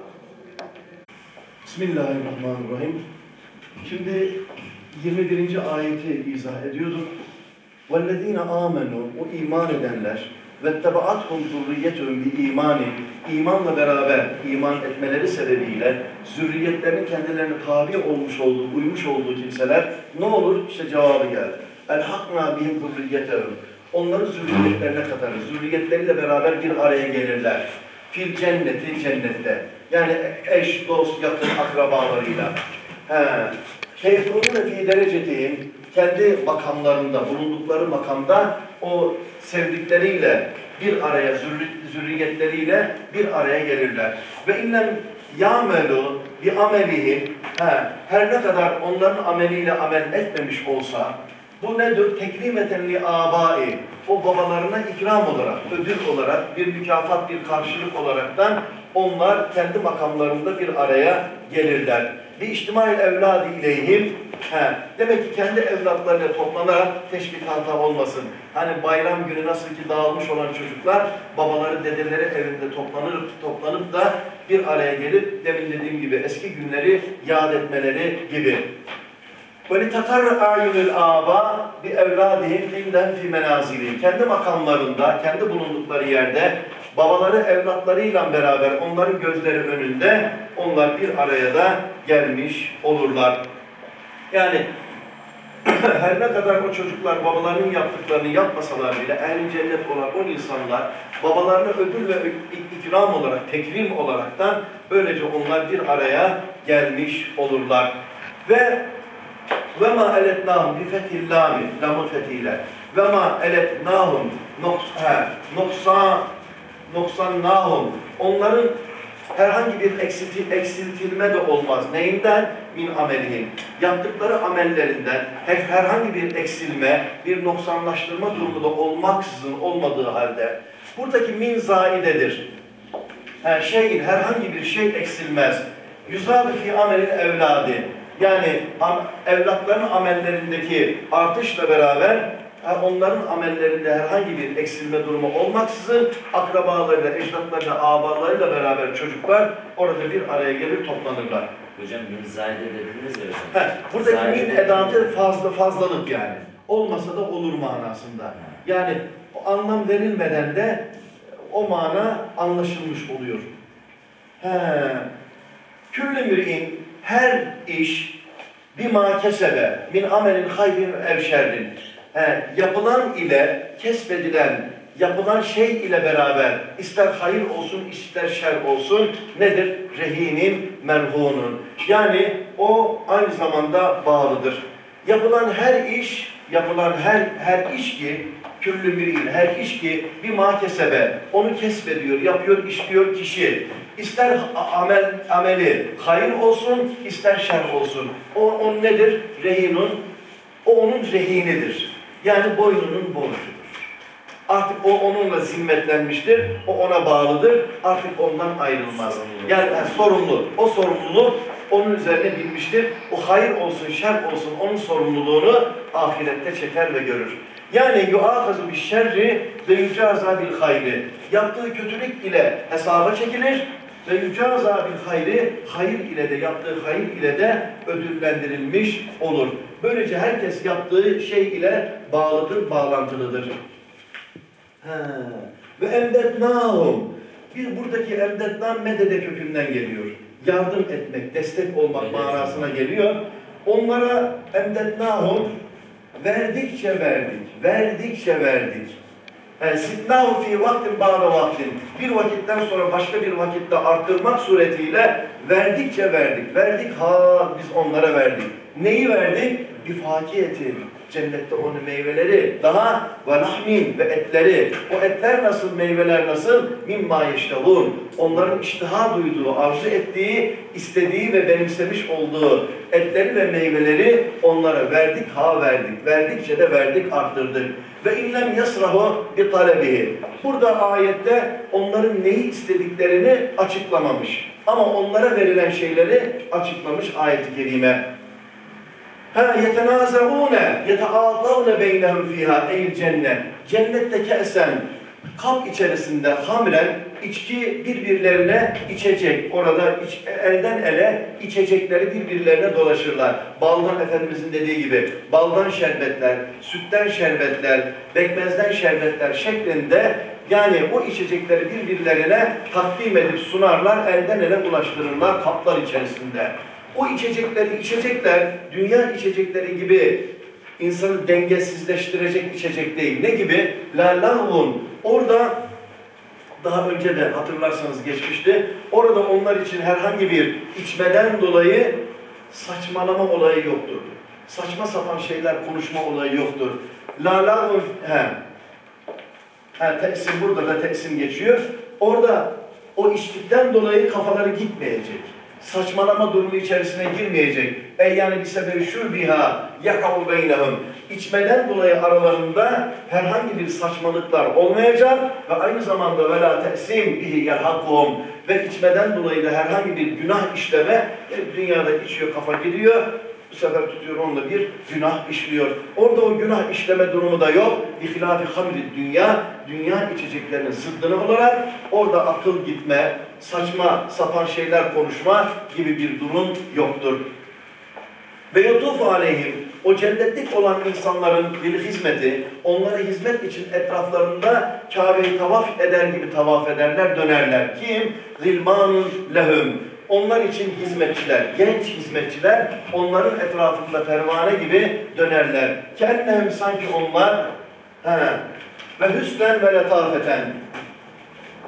Bismillahirrahmanirrahim. Şimdi 21. ayeti izah ediyorduk. وَالَّذ۪ينَ آمَنُوا O iman edenler وَاتَّبَعَتْهُمْ ذُرِّيَّتُهُمْ بِاِيمَانٍ İmanla beraber iman etmeleri sebebiyle zürriyetlerinin kendilerine tabi olmuş olduğu, uymuş olduğu kimseler ne olur? İşte cevabı geldi. اَلْحَقْنَا بِهِمْ ذُرِّيَّتَهُمْ Onları zürriyetlerine katarız. Zürriyetleriyle beraber bir araya gelirler. Fil cenneti cennette. Yani eş, dost, yakın akrabalarıyla. He. Keyfurun fi derecetihim kendi makamlarında, bulundukları makamda o sevdikleriyle bir araya, zürri, zürriyetleriyle bir araya gelirler. Ve innen yamelu bi amelihim he, her ne kadar onların ameliyle amel etmemiş olsa bu nedir? Tekrimeten li abai. O babalarına ikram olarak, ödül olarak, bir mükafat, bir karşılık olaraktan onlar kendi makamlarında bir araya gelirler. Bir içtimail evladı ileyhim. He, demek ki kendi evlatlarıyla toplanarak teşbih hata olmasın. Hani bayram günü nasıl ki dağılmış olan çocuklar babaları, dedeleri evinde toplanıp toplanıp da bir araya gelip demin dediğim gibi eski günleri yad etmeleri gibi. Ayunul aba bi evladihim linden fi menazili. Kendi makamlarında, kendi bulundukları yerde babaları evlatlarıyla beraber onların gözleri önünde onlar bir araya da gelmiş olurlar. Yani her ne kadar o çocuklar babalarının yaptıklarını yapmasalar bile ehli cennet olan o insanlar babalarına ödül ve ik- ikram olarak, tekrim olaraktan böylece onlar bir araya gelmiş olurlar. Ve ve ma eletnahum bi fethil lami, lamı fethiyle. Ve ma eletnahum noksa, noksa, noksannahum. Onların herhangi bir eksilti, eksiltilme de olmaz. Neyinden? Min amelihim. Yaptıkları amellerinden her, herhangi bir eksilme, bir noksanlaştırma durumu da olmaksızın olmadığı halde buradaki min zaidedir. Her şeyin herhangi bir şey eksilmez. Yüzâbi fi amelin evladı. Yani evlatların amellerindeki artışla beraber onların amellerinde herhangi bir eksilme durumu olmaksızın akrabalarıyla, ecdatlarıyla, abalarıyla beraber çocuklar orada bir araya gelir toplanırlar. Hocam minzade dediniz ya hocam. Heh, buradaki Zahide min edatı fazla fazlalık yani. Olmasa da olur manasında. Yani o anlam verilmeden de o mana anlaşılmış oluyor. He. Küllü mür'in her iş bima kesebe min amelin hayrin ev şerrin. He, yapılan ile kesbedilen yapılan şey ile beraber ister hayır olsun ister şer olsun nedir? Rehinin merhunun. Yani o aynı zamanda bağlıdır. Yapılan her iş, yapılan her her iş ki küllü mür'in her iş ki bir makesebe onu kesbediyor, yapıyor, işliyor kişi. İster amel ameli hayır olsun, ister şer olsun. O, o nedir? Rehinun. O onun rehinidir. Yani boynunun borcudur. Artık o onunla zimmetlenmiştir, o ona bağlıdır, artık ondan ayrılmaz. Sorumlu. Yani yani sorumlu, o sorumluluk onun üzerine binmiştir. O hayır olsun, şer olsun onun sorumluluğunu ahirette çeker ve görür. Yani yu'akazu bir şerri ve yücaza bil hayri. Yaptığı kötülük ile hesaba çekilir ve yücaza bil hayri, hayır ile de yaptığı hayır ile de ödüllendirilmiş olur. Böylece herkes yaptığı şey ile bağlıdır, bağlantılıdır. He. Ve emdetnahum. Bir buradaki emdetnah medede kökünden geliyor. Yardım etmek, destek olmak Evet. manasına geliyor. Onlara emdetnahum verdikçe verdik, verdikçe verdik. Sitnahu fi vaktin bağda vaktin. Bir vakitten sonra başka bir vakitte arttırmak suretiyle verdikçe verdik. Verdik ha biz onlara verdik. Neyi verdik? Bir fakiyetin. Cennette onun meyveleri. Daha ve lahmin ve etleri. O etler nasıl, meyveler nasıl? Mimma yeştevun. Onların iştiha duyduğu, arzu ettiği, istediği ve benimsemiş olduğu etleri ve meyveleri onlara verdik, ha verdik. Verdikçe de verdik, arttırdık. Ve inlem yasrahu bi talebihi. Burada ayette onların neyi istediklerini açıklamamış. Ama onlara verilen şeyleri açıklamış ayet-i kerime. Ha yetenazavune, yeteadavne beynehum fiha ey cennet. Cennette kesen kap içerisinde hamren içki birbirlerine içecek. Orada iç- elden ele içecekleri birbirlerine dolaşırlar. Baldan Efendimizin dediği gibi baldan şerbetler, sütten şerbetler, bekmezden şerbetler şeklinde yani o içecekleri birbirlerine takdim edip sunarlar, elden ele ulaştırırlar kaplar içerisinde. O içecekleri içecekler, dünya içecekleri gibi insanı dengesizleştirecek içecek değil. Ne gibi? La. Orada daha önce de hatırlarsanız geçmişti. Orada onlar için herhangi bir içmeden dolayı saçmalama olayı yoktur. Saçma sapan şeyler konuşma olayı yoktur. La lahvun. He. Ha, tesim burada da tesim geçiyor. Orada o içtikten dolayı kafaları gitmeyecek. Saçmalama durumu içerisine girmeyecek. Ey yani bir sebebi şurbiha yakavu beynehum. İçmeden dolayı aralarında herhangi bir saçmalıklar olmayacak ve aynı zamanda ve la tesim bihi yelhakum ve içmeden dolayı da herhangi bir günah işleme yani dünyada içiyor kafa gidiyor bu sefer tutuyor onunla bir günah işliyor. Orada o günah işleme durumu da yok. İhtilafi hamri dünya, dünya içeceklerinin zıddını olarak orada akıl gitme, saçma sapan şeyler konuşma gibi bir durum yoktur. Ve yatufu aleyhim o cennetlik olan insanların bir hizmeti, onları hizmet için etraflarında Kabe'yi tavaf eder gibi tavaf ederler, dönerler. Kim? Zilmanun lehum. Onlar için hizmetçiler, genç hizmetçiler onların etrafında pervane gibi dönerler. Kendihim sanki onlar he, ve hüsnen ve letafeten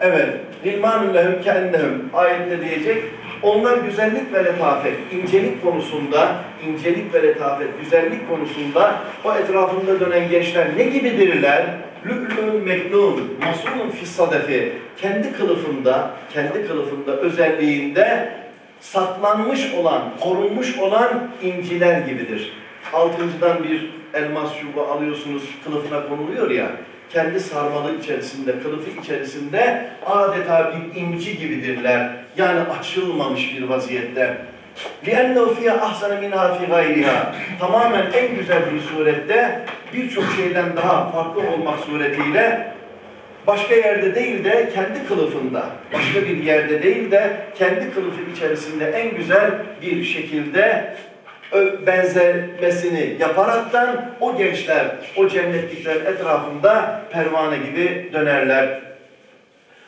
Evet. Hilmanun lehum kendehum ayette diyecek. Onlar güzellik ve letafet, incelik konusunda, incelik ve letafet, güzellik konusunda o etrafında dönen gençler ne gibidirler? Lü'lün meknun, masulun fissadefi, kendi kılıfında, kendi kılıfında özelliğinde saklanmış olan, korunmuş olan inciler gibidir. Altıncıdan bir elmas çubuğu alıyorsunuz, kılıfına konuluyor ya, kendi sarmalı içerisinde, kılıfı içerisinde adeta bir inci gibidirler. Yani açılmamış bir vaziyette. لِأَنَّهُ فِيهَا أَحْسَنَ مِنْهَا فِي غَيْرِهَا Tamamen en güzel bir surette birçok şeyden daha farklı olmak suretiyle başka yerde değil de kendi kılıfında, başka bir yerde değil de kendi kılıfı içerisinde en güzel bir şekilde ö- benzemesini yaparaktan o gençler, o cennetlikler etrafında pervane gibi dönerler.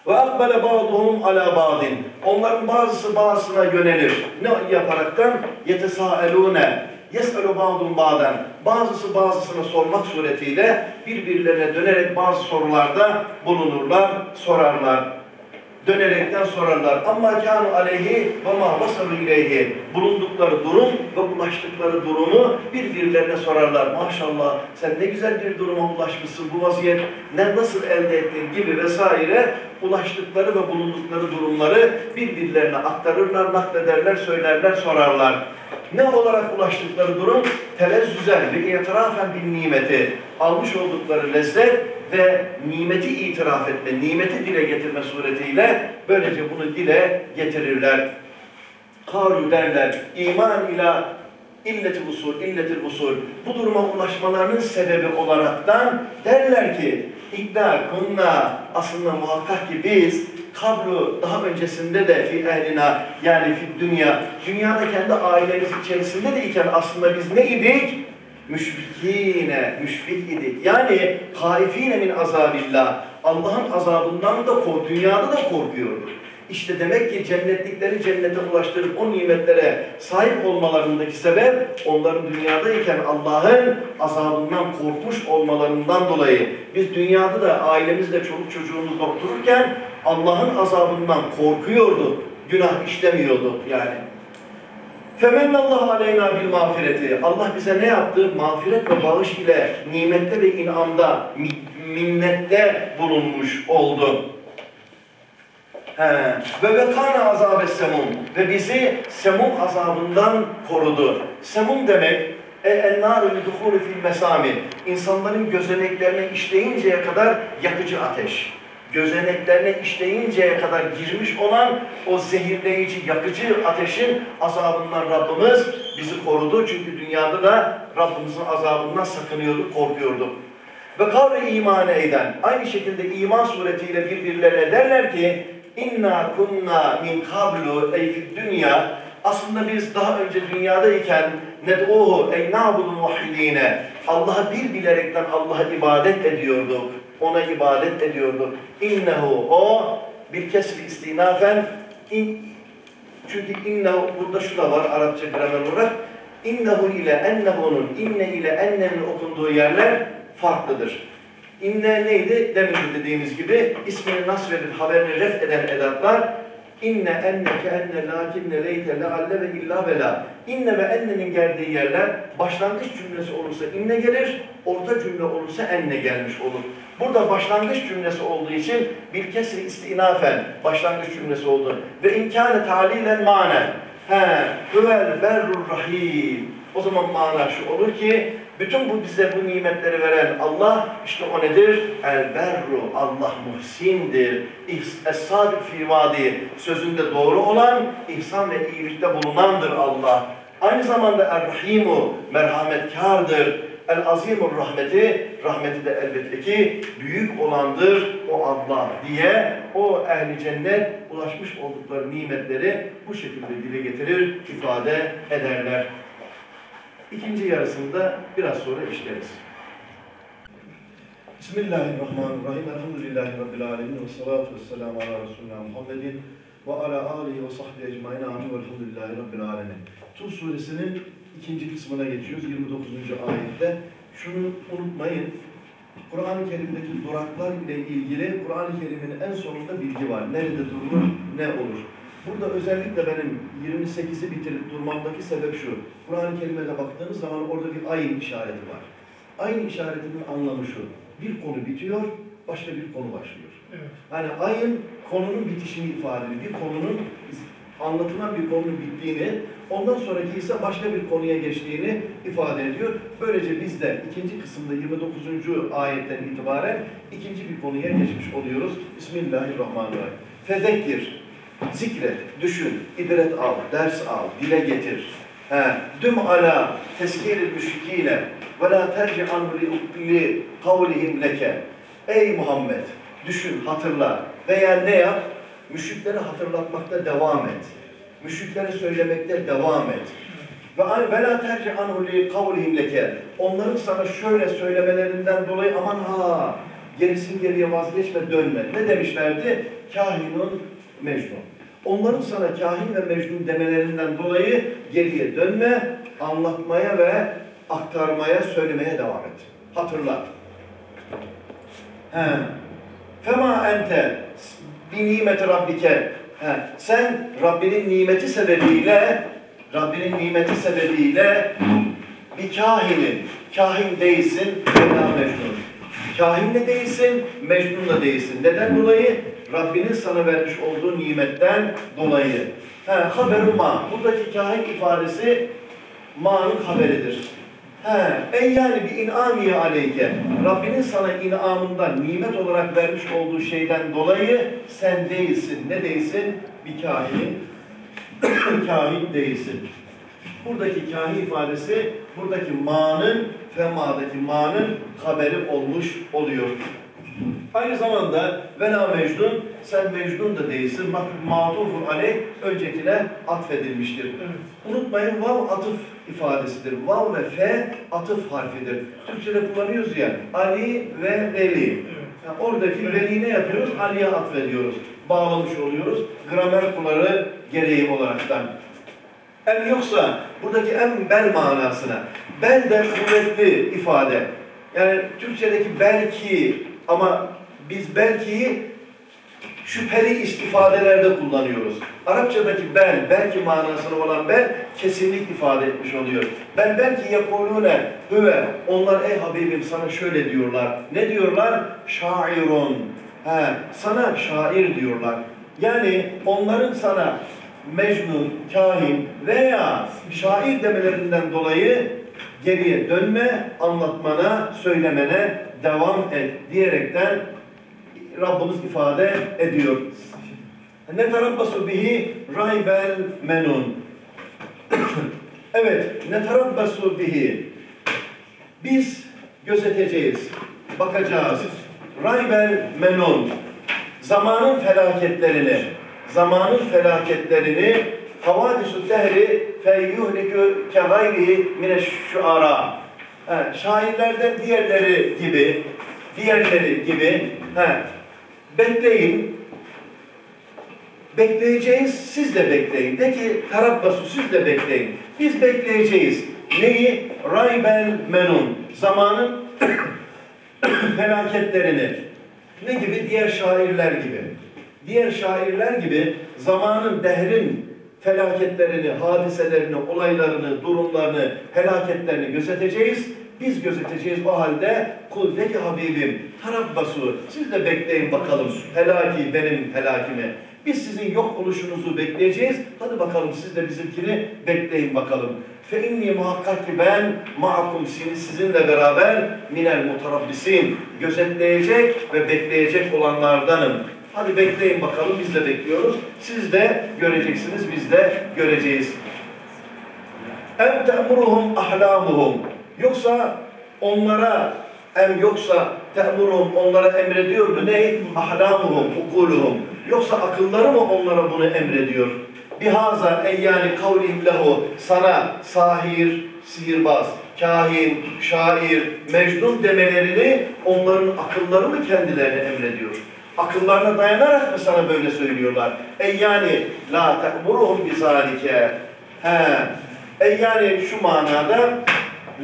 Ve akbele ba'duhum ala ba'din. Onların bazısı bazısına yönelir. Ne yaparaktan? Yetesaelune. Yes'elu ba'dun ba'den. Bazısı bazısına sormak suretiyle birbirlerine dönerek bazı sorularda bulunurlar, sorarlar. Dönerekten sorarlar. Amma kânu aleyhi ve ma vasalu ileyhi. Bulundukları durum ve ulaştıkları durumu birbirlerine sorarlar. Maşallah sen ne güzel bir duruma ulaşmışsın bu vaziyet ne nasıl elde ettin gibi vesaire ulaştıkları ve bulundukları durumları birbirlerine aktarırlar, naklederler, söylerler, sorarlar. Ne olarak ulaştıkları durum? Telezzüzen ve itirafen bir nimeti. Almış oldukları lezzet ve nimeti itiraf etme, nimeti dile getirme suretiyle böylece bunu dile getirirler. Kalu derler, iman ila illeti usul, illetil usul. Bu duruma ulaşmalarının sebebi olaraktan derler ki, İkna kunna aslında muhakkak ki biz kablu daha öncesinde de fi ehlina yani fi dünya dünyada kendi ailemiz içerisinde de iken aslında biz ne idik? Müşfikine, müşfik idik. Yani haifine min azabillah. Allah'ın azabından da kork, dünyada da korkuyorduk. İşte demek ki cennetlikleri cennete ulaştırıp o nimetlere sahip olmalarındaki sebep onların dünyadayken Allah'ın azabından korkmuş olmalarından dolayı. Biz dünyada da ailemizle, çoluk çocuğumuzla otururken Allah'ın azabından korkuyorduk. Günah işlemiyorduk yani. Femennallahu aleyna bil mağfireti. Allah bize ne yaptı? Mağfiret ve bağış ile nimette ve inamda, mi- minnette bulunmuş oldu. Ve vekâne azâbe semum. Ve bizi semum azabından korudu. Semum demek e ennâru lidhûlü fil mesâmi. İnsanların gözeneklerine işleyinceye kadar yakıcı ateş. Gözeneklerine işleyinceye kadar girmiş olan o zehirleyici, yakıcı ateşin azabından Rabbimiz bizi korudu. Çünkü dünyada da Rabbimizin azabından sakınıyorduk, korkuyorduk. Ve kavle iman eden, aynı şekilde iman suretiyle birbirlerine derler ki inna kunna min kablu ey fid dünya aslında biz daha önce dünyadayken ned'uhu ey na'budu muhidine Allah'a bir bilerekten Allah'a ibadet ediyorduk. Ona ibadet ediyorduk. İnnehu o bir kesri istinafen in, çünkü innehu burada şu da var Arapça gramer olarak innehu ile ennehu'nun inne ile ennenin okunduğu yerler farklıdır. İnne neydi? Demin de dediğimiz gibi ismini nasredip haberini ref eden edatlar inne enneke enne lakinne leyte lealle ve illa ve la. İnne ve ennenin geldiği yerler başlangıç cümlesi olursa inne gelir, orta cümle olursa enne gelmiş olur. Burada başlangıç cümlesi olduğu için bir kesri istinafen başlangıç cümlesi oldu. Ve imkâne talilen manen. He, huvel berrur rahim. O zaman mana şu olur ki bütün bu bize bu nimetleri veren Allah işte o nedir? El berru Allah muhsindir. Es-sadik fi sözünde doğru olan ihsan ve iyilikte bulunandır Allah. Aynı zamanda Er-Rahimu merhametkardır. El-Azimur rahmeti, rahmeti de elbette ki büyük olandır o Allah diye o ehli cennet ulaşmış oldukları nimetleri bu şekilde dile getirir, ifade ederler. İkinci yarısında biraz sonra işleriz. Bismillahirrahmanirrahim. Elhamdülillahi Rabbil alemin. Ve salatu ve selamu ala Resulina Muhammedin ve ala alihi ve sahbihi ecmain. Amin. Velhamdülillahi Rabbil alemin. Tur suresinin ikinci kısmına geçiyoruz. 29. ayette. Şunu unutmayın. Kur'an-ı Kerim'deki duraklar ile ilgili Kur'an-ı Kerim'in en sonunda bilgi var. Nerede durulur, ne olur. Burada özellikle benim 28'i bitirip durmamdaki sebep şu. Kur'an-ı Kerim'e baktığınız zaman orada bir ayın işareti var. Ayın işaretinin anlamı şu. Bir konu bitiyor, başka bir konu başlıyor. Evet. Yani ayın konunun bitişini ifade ediyor. Bir konunun anlatılan bir konunun bittiğini, ondan sonraki ise başka bir konuya geçtiğini ifade ediyor. Böylece biz de ikinci kısımda 29. ayetten itibaren ikinci bir konuya geçmiş oluyoruz. Bismillahirrahmanirrahim. Fezekkir, zikret, düşün, ibret al, ders al, dile getir. He, düm ala teskir-i müşrikine ve la terci li kavlihim leke. Ey Muhammed, düşün, hatırla veya ne yap? Müşriklere hatırlatmakta devam et. Müşriklere söylemekte devam et. Ve la terci li kavlihim leke. Onların sana şöyle söylemelerinden dolayı aman ha gerisin geriye vazgeçme dönme. Ne demişlerdi? Kahinun mecnun. Onların sana kahin ve mecnun demelerinden dolayı geriye dönme, anlatmaya ve aktarmaya, söylemeye devam et. Hatırlat. He. Fema ente bi nimeti rabbike. Sen Rabbinin nimeti sebebiyle Rabbinin nimeti sebebiyle bir kahinin, kahin değilsin, veya mecnun. Kahin de değilsin, mecnun değilsin. Neden dolayı? Rabbinin sana vermiş olduğu nimetten dolayı. He, haberu ma. Buradaki kahin ifadesi ma'nın haberidir. He, ey yani bir inamiye aleyke. Rabbinin sana inamından, nimet olarak vermiş olduğu şeyden dolayı sen değilsin. Ne değilsin? Bir kahin. kahin değilsin. Buradaki kahin ifadesi, buradaki ma'nın, fema'daki ma'nın haberi olmuş oluyor. Aynı zamanda vela mecnun, sen mecnun da değilsin. Bak matufun aleyh öncekine atfedilmiştir. Evet. Unutmayın vav atıf ifadesidir. Vav ve fe atıf harfidir. Türkçe'de kullanıyoruz ya Ali ve Veli. Evet. Yani oradaki veli ne yapıyoruz? Ali'ye atfediyoruz. Bağlamış oluyoruz. Gramer kurları gereği olaraktan. Em yoksa buradaki em bel manasına. Bel de kuvvetli ifade. Yani Türkçedeki belki ama biz belkiyi şüpheli istifadelerde kullanıyoruz. Arapçadaki bel, belki manasına olan bel kesinlik ifade etmiş oluyor. Ben belki yekulune hüve, onlar ey Habibim sana şöyle diyorlar. Ne diyorlar? Şairun. He, sana şair diyorlar. Yani onların sana mecnun, kahin veya şair demelerinden dolayı geriye dönme, anlatmana, söylemene devam et diyerekten Rabbimiz ifade ediyor. Ne tarabbasu bihi raybel menun. evet, ne tarabbasu bihi. Biz gözeteceğiz, bakacağız. Raybel menun. Zamanın felaketlerini, zamanın felaketlerini havadisu dehri feyyuhlikü kegayrihi mineşşuara. He, şairlerden diğerleri gibi, diğerleri gibi he, bekleyin, bekleyeceğiz, siz de bekleyin. De ki tarabbasu siz de bekleyin. Biz bekleyeceğiz. Neyi? Raybel menun. Zamanın felaketlerini. Ne gibi? Diğer şairler gibi. Diğer şairler gibi zamanın, dehrin felaketlerini, hadiselerini, olaylarını, durumlarını, helaketlerini gözeteceğiz. Biz gözeteceğiz o halde kul de ki Habibim tarabbasu siz de bekleyin bakalım helaki benim helakimi. Biz sizin yok oluşunuzu bekleyeceğiz. Hadi bakalım siz de bizimkini bekleyin bakalım. Fe inni muhakkak ki ben ma'akum sizinle beraber minel mutarabbisin gözetleyecek ve bekleyecek olanlardanım. Hadi bekleyin bakalım biz de bekliyoruz. Siz de göreceksiniz biz de göreceğiz. Em te'muruhum ahlamuhum. Yoksa onlara em yoksa te'muruhum onlara emrediyor mu ne? Ahlamuhum, ukuluhum. Yoksa akılları mı onlara bunu emrediyor? Bihaza ey yani kavlihim lehu sana sahir, sihirbaz, kahin, şair, mecnun demelerini onların akılları mı kendilerine emrediyor? Akıllarına dayanarak mı sana böyle söylüyorlar? Ey yani la te'muruhum bizalike. He. Ey yani şu manada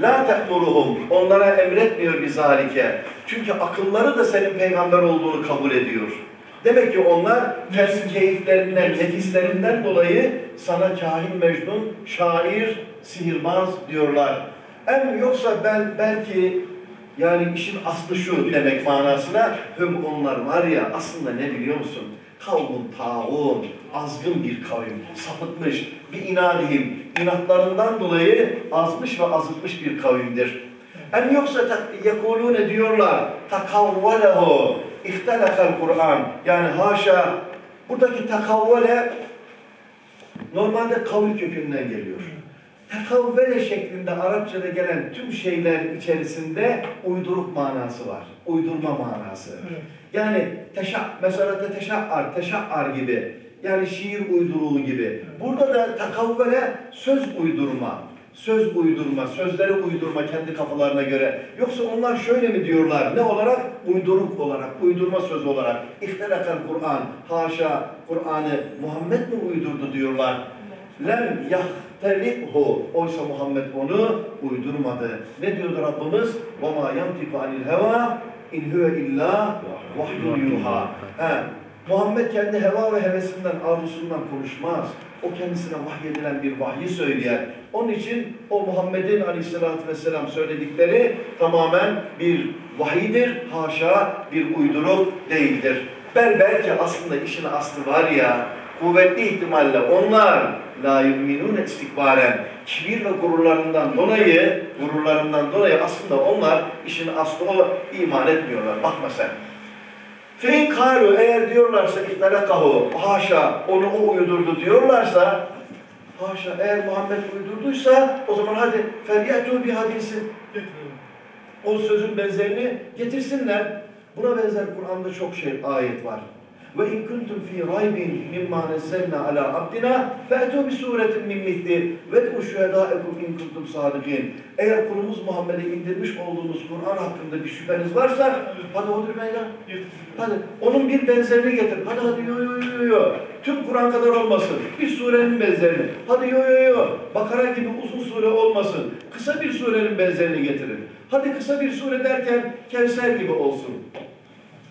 la te'muruhum. Onlara emretmiyor bizalike. Çünkü akılları da senin peygamber olduğunu kabul ediyor. Demek ki onlar kendi keyiflerinden, nefislerinden dolayı sana kahin mecnun, şair, sihirbaz diyorlar. Em yoksa ben belki yani işin aslı şu demek manasına hüm onlar var ya aslında ne biliyor musun? Kavmun taun, azgın bir kavim, sapıtmış, bir inadihim, inatlarından dolayı azmış ve azıtmış bir kavimdir. Em yoksa yekulune diyorlar takavvalehu ihtelakal Kur'an yani haşa buradaki takavvale normalde kavil kökünden geliyor. Takavvele şeklinde Arapçada gelen tüm şeyler içerisinde uyduruk manası var. Uydurma manası. Evet. Yani teşa, mesela te teşakkar, teşakkar gibi. Yani şiir uyduruğu gibi. Burada da takavvele söz uydurma. Söz uydurma, sözleri uydurma kendi kafalarına göre. Yoksa onlar şöyle mi diyorlar? Ne olarak? Uyduruk olarak, uydurma söz olarak. İhtelakal Kur'an, haşa Kur'an'ı Muhammed mi uydurdu diyorlar. Lem yahtelibhu. Oysa Muhammed onu uydurmadı. Ne diyordu Rabbimiz? وَمَا يَمْتِقُ عَنِ الْهَوَى اِنْ هُوَ اِلَّا وَحْيٌ يُوحَى He, Muhammed kendi heva ve hevesinden, arzusundan konuşmaz. O kendisine vahyedilen bir vahyi söyleyer. Onun için o Muhammed'in aleyhissalatü vesselam söyledikleri tamamen bir vahidir, haşa bir uyduruk değildir. Bel belki aslında işin aslı var ya, kuvvetli ihtimalle onlar la yu'minune istikbaren kibir ve gururlarından dolayı gururlarından dolayı aslında onlar işin aslı o iman etmiyorlar. Bakma sen. Fein kalu eğer diyorlarsa ihtelakahu haşa onu o uydurdu diyorlarsa haşa eğer Muhammed uydurduysa o zaman hadi feryatu bir hadisin o sözün benzerini getirsinler. Buna benzer Kur'an'da çok şey ayet var. Fi raybin mimma nazzalna ala abdina fa'tu bi suretin min misli ve du şuhedâekum in kuntum sadikin. Eğer kulumuz Muhammed'e indirmiş olduğumuz Kur'an hakkında bir şüpheniz varsa hadi odur meydan. Hadi onun bir benzerini getir. Hadi hadi yo yo yo yo. Tüm Kur'an kadar olmasın. Bir surenin benzerini. Hadi yo yo yo. Bakara gibi uzun sure olmasın. Kısa bir surenin benzerini getirin. Hadi kısa bir sure derken Kevser gibi olsun.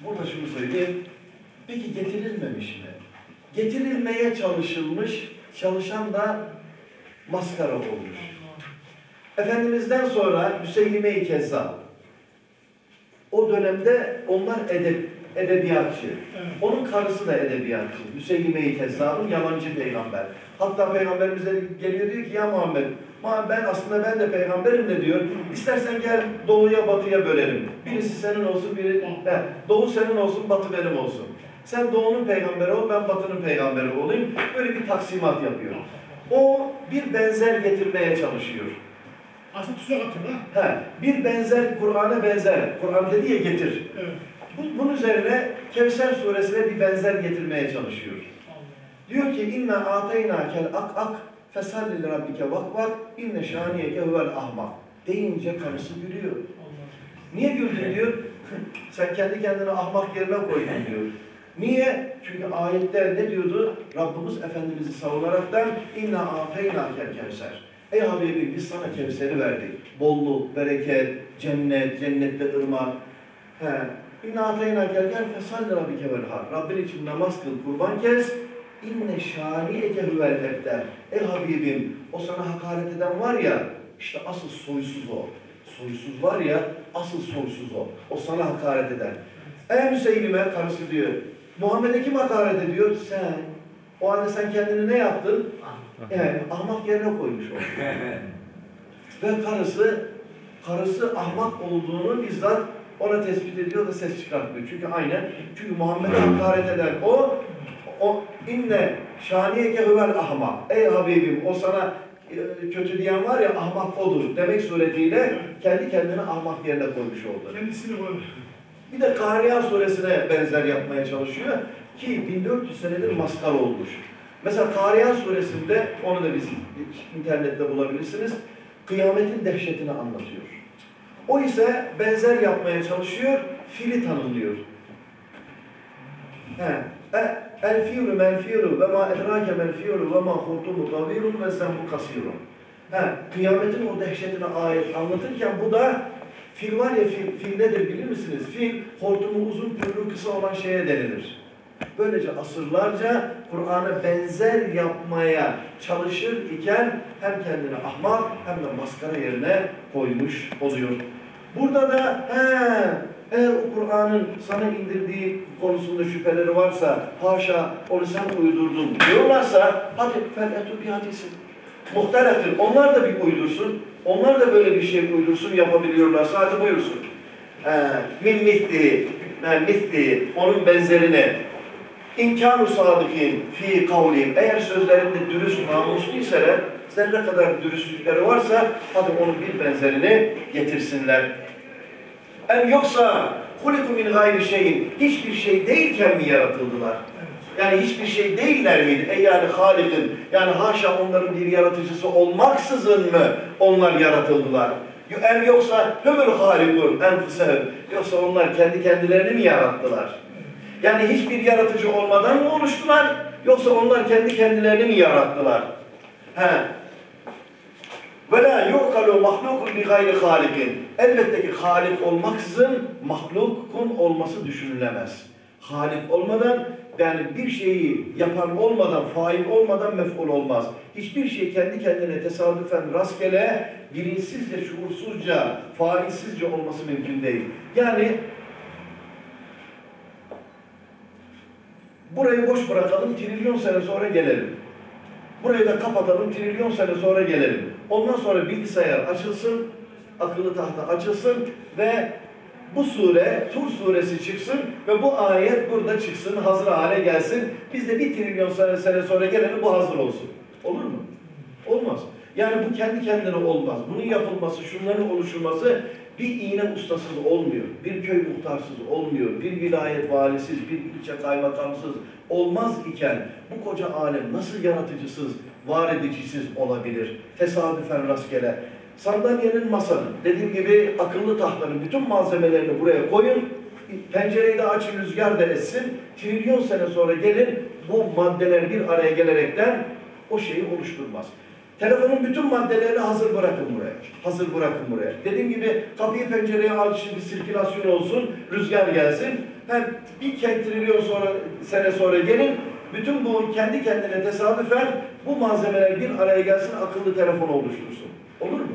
Burada şunu söyleyeyim. Peki getirilmemiş mi? Getirilmeye çalışılmış, çalışan da maskara olmuş. Efendimiz'den sonra Müseylime-i Kezzab. O dönemde onlar edeb, edebiyatçı. Evet. Onun karısı da edebiyatçı. Müseylime-i Kezzab'ın yalancı peygamber. Hatta peygamberimize geliyor diyor ki ya Muhammed, Muhammed ben aslında ben de peygamberim de diyor. İstersen gel doğuya batıya bölelim. Birisi senin olsun, biri he, doğu senin olsun, batı benim olsun. Sen doğunun peygamberi ol, ben batının peygamberi olayım. Böyle bir taksimat yapıyor. O bir benzer getirmeye çalışıyor. Aslında tuzak atıyor ha. He, bir benzer, Kur'an'a benzer. Kur'an dedi ya getir. Evet. Bu- Bunun üzerine Kevser suresine bir benzer getirmeye çalışıyor. Diyor ki inna ateyna kel ak ak fesalli li rabbike vak vak inne şaniyeke huvel ahmak. Deyince karısı gülüyor. Niye güldün diyor. Sen kendi kendine ahmak yerine koydun diyor. Niye? Çünkü ayette ne diyordu? Rabbimiz Efendimiz'i savunaraktan inna ateyna kel kevser. Ey Habibim biz sana Kevser'i verdik. Bolluk, bereket, cennet, cennette ırmak. He. İnna ateyna kel kel fesalli rabbike vel har. Rabbin için namaz kıl, kurban kes. İnne şaniyeke huvel ebder. Ey Habibim o sana hakaret eden var ya işte asıl soysuz o. Soysuz var ya asıl soysuz o. O sana hakaret eden. Ey Müseylime karısı diyor. Muhammed'e kim hakaret ediyor? Sen. O halde sen kendini ne yaptın? Yani ahmak yerine koymuş oldun. Ve karısı, karısı ahmak olduğunu bizzat ona tespit ediyor da ses çıkartmıyor. Çünkü aynen, çünkü Muhammed'e hakaret eden o, o inne şaniyeke huvel ahmak. Ey Habibim o sana e, kötü diyen var ya ahmak odur demek suretiyle kendi kendini ahmak yerine koymuş oldu. Kendisini böyle. Bir de Kariya suresine benzer yapmaya çalışıyor ki 1400 senedir maskara olmuş. Mesela Kariya suresinde, onu da biz internette bulabilirsiniz. Kıyametin dehşetini anlatıyor. O ise benzer yapmaya çalışıyor, fili tanımlıyor. He. E, El fiilu men fiilu ve ma edrake men fiilu ve ma hurtumu tavirun ve zembu kasirun. He. Kıyametin o dehşetini ayet anlatırken bu da fil var ya fil, fil nedir bilir misiniz? Fil hortumu uzun kuyruğu kısa olan şeye denilir. Böylece asırlarca Kur'an'a benzer yapmaya çalışır iken hem kendini ahmak hem de maskara yerine koymuş oluyor. Burada da he, eğer o Kur'an'ın sana indirdiği konusunda şüpheleri varsa, haşa onu sen uydurdun diyorlarsa, hadi fel'etu bir hadisin. Muhteleftir. Onlar da bir uydursun. Onlar da böyle bir şey uydursun, yapabiliyorlarsa hadi buyursun. Min mislihi, mislihi, onun benzerini. İmkanu sadıkin fi kavlim. Eğer sözlerinde dürüst, namusluysalar, zerre kadar dürüstlükleri varsa, hadi onun bir benzerini getirsinler. Em yoksa huliku min gayri şeyin hiçbir şey değilken mi yaratıldılar? Yani hiçbir şey değiller miydi? Ey yani Halik'in, yani haşa onların bir yaratıcısı olmaksızın mı onlar yaratıldılar? Em yoksa hümül halikun enfusehum. Yoksa onlar kendi kendilerini mi yarattılar? Yani hiçbir yaratıcı olmadan mı oluştular? Yoksa onlar kendi kendilerini mi yarattılar? He, ve la yukalu mahlukun bi gayri halikin. Elbette ki halik olmaksızın mahlukun olması düşünülemez. Halik olmadan yani bir şeyi yapan olmadan, fail olmadan mef'ul olmaz. Hiçbir şey kendi kendine tesadüfen rastgele, bilinçsizce, şuursuzca, failsizce olması mümkün değil. Yani burayı boş bırakalım, trilyon sene sonra gelelim. Burayı da kapatalım, trilyon sene sonra gelelim. Ondan sonra bilgisayar açılsın, akıllı tahta açılsın ve bu sure, Tur suresi çıksın ve bu ayet burada çıksın, hazır hale gelsin. Biz de bir trilyon sene, sene sonra gelelim, bu hazır olsun. Olur mu? Olmaz. Yani bu kendi kendine olmaz. Bunun yapılması, şunların oluşturması bir iğne ustasız olmuyor. Bir köy muhtarsız olmuyor. Bir vilayet valisiz, bir ilçe kaymakamsız olmaz iken bu koca alem nasıl yaratıcısız, var edicisiz olabilir? Tesadüfen rastgele. Sandalyenin masanın, dediğim gibi akıllı tahtanın bütün malzemelerini buraya koyun. Pencereyi de açın, rüzgar da essin. Trilyon sene sonra gelin bu maddeler bir araya gelerekten o şeyi oluşturmaz. Telefonun bütün maddelerini hazır bırakın buraya. Hazır bırakın buraya. Dediğim gibi kapıyı pencereye al şimdi sirkülasyon olsun, rüzgar gelsin. Hem bir trilyon sonra, sene sonra gelin, bütün bu kendi kendine tesadüfen bu malzemeler bir araya gelsin, akıllı telefon oluştursun. Olur mu?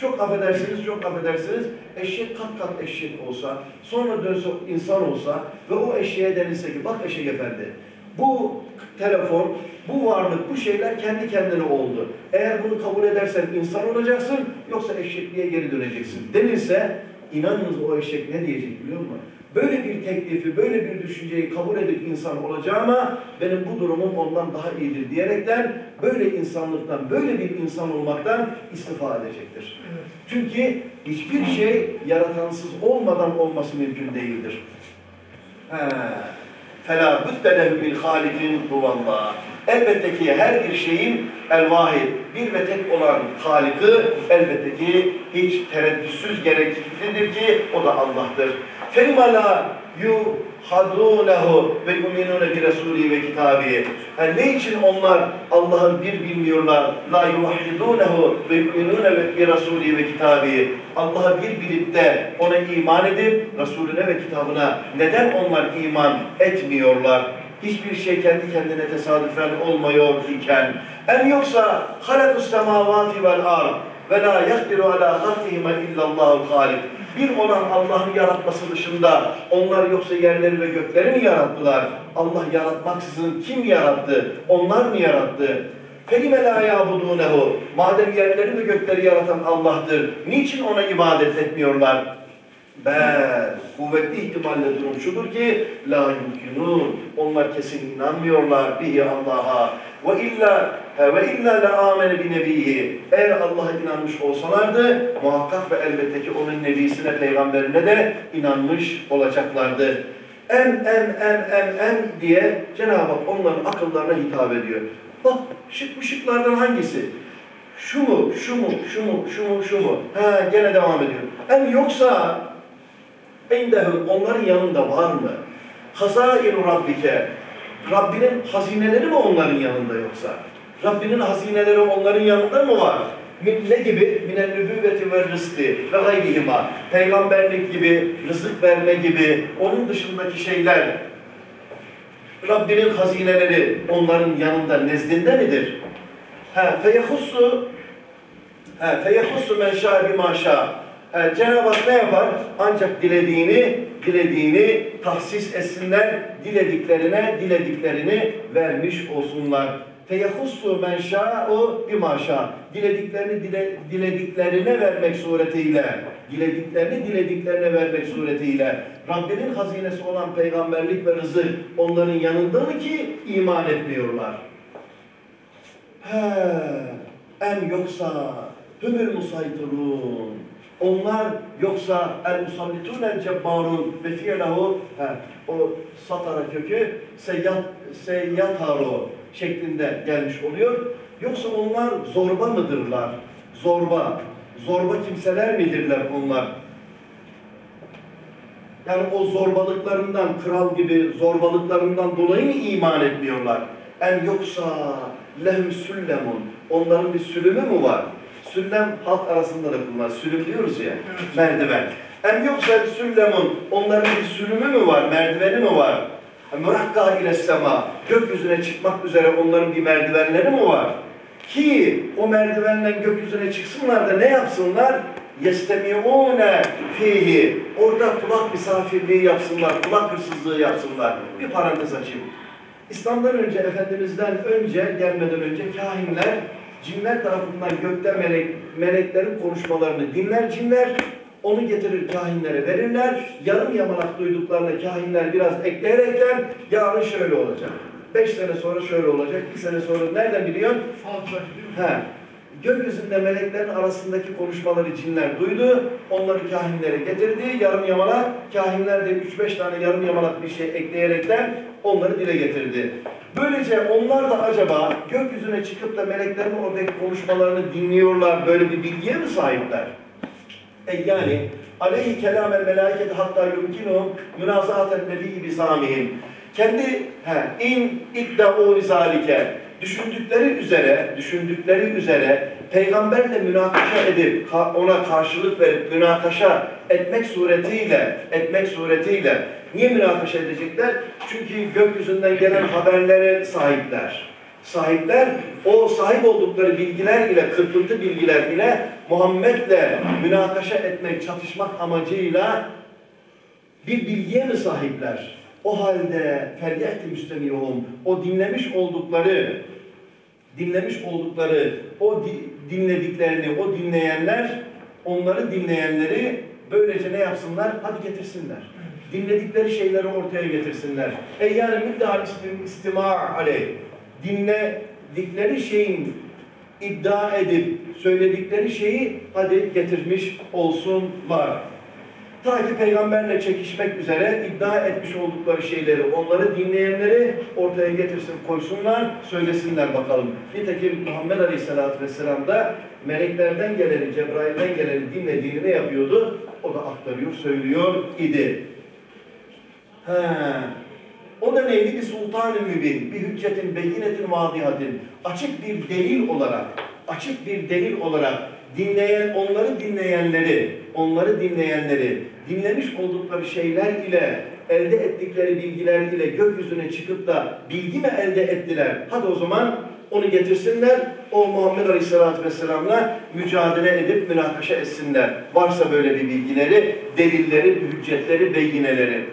Çok affedersiniz, çok affedersiniz. Eşek kat kat eşek olsa, sonra dönse insan olsa ve o eşeğe denilse ki bak eşek efendi, bu telefon, bu varlık, bu şeyler kendi kendine oldu. Eğer bunu kabul edersen insan olacaksın, yoksa eşekliğe geri döneceksin. Denilse, inanınız o eşek ne diyecek biliyor musun? Böyle bir teklifi, böyle bir düşünceyi kabul edip insan olacağıma benim bu durumum ondan daha iyidir diyerekten böyle insanlıktan, böyle bir insan olmaktan istifa edecektir. Çünkü hiçbir şey yaratansız olmadan olması mümkün değildir. He. فَلَا بُدَّ لَهُ بِالْخَالِقٍ هُوَ Elbette ki her bir şeyin el-vahid, bir ve tek olan Halık'ı elbette ki hiç tereddütsüz gereklidir ki o da Allah'tır. فَلِمَ لَا يُحَدُونَهُ وَيُؤْمِنُونَ بِرَسُولِهِ ve kitabihi. Yani ne için onlar Allah'ın bir bilmiyorlar? La yuhidûnehu ve yu'minûne bi rasûlihi ve kitabihi. Allah'a bir bilip de ona iman edip Resulüne ve kitabına neden onlar iman etmiyorlar? Hiçbir şey kendi kendine tesadüfen olmuyor iken. En yoksa halakus semavati vel ard ve la yakdiru ala halkihime illallahul halik. Bir olan Allah'ın yaratması dışında onlar yoksa yerleri ve gökleri mi yarattılar? Allah yaratmaksızın kim yarattı? Onlar mı yarattı? فَلِمَ لَا يَعْبُدُونَهُ Madem yerleri ve gökleri yaratan Allah'tır, niçin ona ibadet etmiyorlar? Bel, kuvvetli ihtimalle durum şudur ki la yumkinun. Onlar kesin inanmıyorlar bihi Allah'a. Ve illa ve illa la amene bi nebihi. Eğer Allah'a inanmış olsalardı muhakkak ve elbette ki onun nebisine, peygamberine de inanmış olacaklardı. En en en en en diye Cenab-ı Hak onların akıllarına hitap ediyor. Bak şık bu şıklardan hangisi? Şu mu, şu mu, şu mu, şu mu, şu mu? Ha gene devam ediyor. Em yoksa indehum onların yanında var mı? Hazainu Rabbike. Rabbinin hazineleri mi onların yanında yoksa? Rabbinin hazineleri onların yanında mı var? Ne gibi? Minel nübüvveti ve rızkı ve gayrihima. Peygamberlik gibi, rızık verme gibi, onun dışındaki şeyler. Rabbinin hazineleri onların yanında, nezdinde midir? Ha, feyehussu Ha, feyehussu men şâ bimâ şâ. Ha, Cenab-ı Hak ne yapar? Ancak dilediğini, dilediğini tahsis etsinler, dilediklerine, dilediklerini vermiş olsunlar. Feyehussu men şâ'u bimâ şâ. Dilediklerini dile, dilediklerine vermek suretiyle, dilediklerini dilediklerine vermek suretiyle Rabbinin hazinesi olan peygamberlik ve rızık onların yanında ki iman etmiyorlar? He, em yoksa hümül musaytirun. Onlar yoksa el musallitun el cebbarun ve fi'lehu o satara kökü seyyat seyyataru şeklinde gelmiş oluyor. Yoksa onlar zorba mıdırlar? Zorba. Zorba kimseler midirler onlar? Yani o zorbalıklarından, kral gibi zorbalıklarından dolayı mı iman etmiyorlar? En yoksa lehum süllemun. Onların bir sülümü mü var? Süllem halk arasında da kullanılır. Sülüm diyoruz ya, merdiven. Em yoksa süllemun. Onların bir sülümü mü var, merdiveni mi var? Murakka ile sema. Gökyüzüne çıkmak üzere onların bir merdivenleri mi var? Ki o merdivenden gökyüzüne çıksınlar da ne yapsınlar? yestemiune fihi. Orada kulak misafirliği yapsınlar, kulak hırsızlığı yapsınlar. Bir parantez açayım. İslam'dan önce, Efendimiz'den önce, gelmeden önce kahinler, cinler tarafından gökte melek, meleklerin konuşmalarını dinler cinler, onu getirir kahinlere verirler. Yarım yamalak duyduklarını kahinler biraz ekleyerekten yarın şöyle olacak. Beş sene sonra şöyle olacak, bir sene sonra nereden biliyorsun? Mi? He. Gökyüzünde meleklerin arasındaki konuşmaları cinler duydu. Onları kahinlere getirdi. Yarım yamalak. Kahinler de 3-5 tane yarım yamalak bir şey ekleyerekten onları dile getirdi. Böylece onlar da acaba gökyüzüne çıkıp da meleklerin oradaki konuşmalarını dinliyorlar. Böyle bir bilgiye mi sahipler? E yani aleyhi kelamel melâiketi hatta yumkinuhum münazaaten nebiyyi bisamihim. Kendi he, in idda'u zalike düşündükleri üzere, düşündükleri üzere peygamberle münakaşa edip ona karşılık verip münakaşa etmek suretiyle etmek suretiyle niye münakaşa edecekler? Çünkü gökyüzünden gelen haberlere sahipler. Sahipler o sahip oldukları bilgiler ile, kırpıntı bilgiler ile Muhammed'le münakaşa etmek, çatışmak amacıyla bir bilgiye mi sahipler? O halde felyehti müstemihum, o dinlemiş oldukları, dinlemiş oldukları, o di- dinlediklerini, o dinleyenler, onları dinleyenleri böylece ne yapsınlar? Hadi getirsinler. Dinledikleri şeyleri ortaya getirsinler. E yani müddahal istim- istima aleyh. Dinledikleri şeyin iddia edip söyledikleri şeyi hadi getirmiş olsunlar. Ta ki peygamberle çekişmek üzere iddia etmiş oldukları şeyleri, onları dinleyenleri ortaya getirsin, koysunlar, söylesinler bakalım. Nitekim Muhammed Aleyhisselatü Vesselam da meleklerden geleni, Cebrail'den geleni dinlediğini ne yapıyordu? O da aktarıyor, söylüyor idi. He. O da neydi? Bir sultan-ı mübin, bir hüccetin, beyinetin, vadihatin. Açık bir delil olarak, açık bir delil olarak dinleyen, onları dinleyenleri, onları dinleyenleri, dinlemiş oldukları şeyler ile, elde ettikleri bilgiler ile gökyüzüne çıkıp da bilgi mi elde ettiler? Hadi o zaman onu getirsinler, o Muhammed Aleyhisselatü Vesselam'la mücadele edip münakaşa etsinler. Varsa böyle bir bilgileri, delilleri, hüccetleri, beyineleri.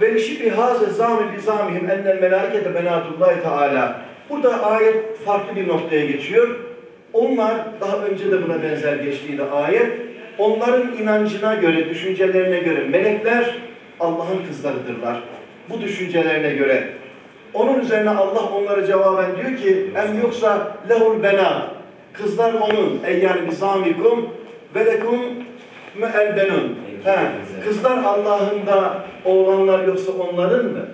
Ve şibi haze zami bi zamihim ennel melaikete benatullahi teala. Burada ayet farklı bir noktaya geçiyor. Onlar daha önce de buna benzer geçtiydi ayet. Onların inancına göre, düşüncelerine göre melekler Allah'ın kızlarıdırlar. Bu düşüncelerine göre. Onun üzerine Allah onlara cevaben diyor ki em yoksa lehul benat. Kızlar onun. Ey yani bizamikum ve lekum müelbenun. He, kızlar Allah'ın da oğlanlar yoksa onların mı?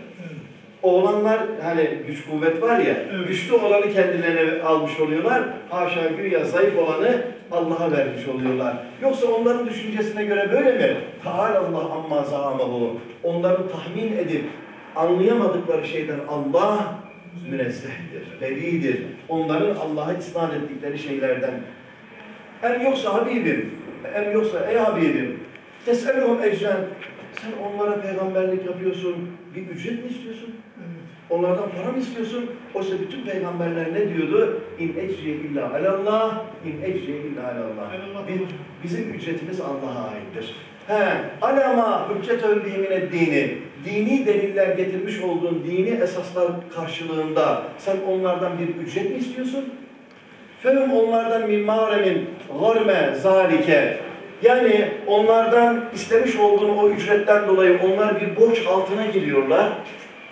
Oğlanlar hani güç kuvvet var ya, Evet. güçlü olanı kendilerine almış oluyorlar. Haşa güya zayıf olanı Allah'a vermiş oluyorlar. Yoksa onların düşüncesine göre böyle mi? Teala Allah amma zâmehu. Onların tahmin edip anlayamadıkları şeyden Allah münezzehtir, beridir. Onların Allah'a isnat ettikleri şeylerden. Hem yoksa Habibim, hem yoksa ey Habibim, tes'eluhum ecren. Sen onlara peygamberlik yapıyorsun, bir ücret mi istiyorsun? Onlardan para mı istiyorsun? Oysa bütün peygamberler ne diyordu? İn ecriye illa alallah, in ecriye illa alallah. Biz, bizim ücretimiz Allah'a aittir. He, alama hüccet ölbihimine dini. Dini deliller getirmiş olduğun dini esaslar karşılığında sen onlardan bir ücret mi istiyorsun? Fehum onlardan min mağremin gurme zalike. Yani onlardan istemiş olduğun o ücretten dolayı onlar bir borç altına giriyorlar.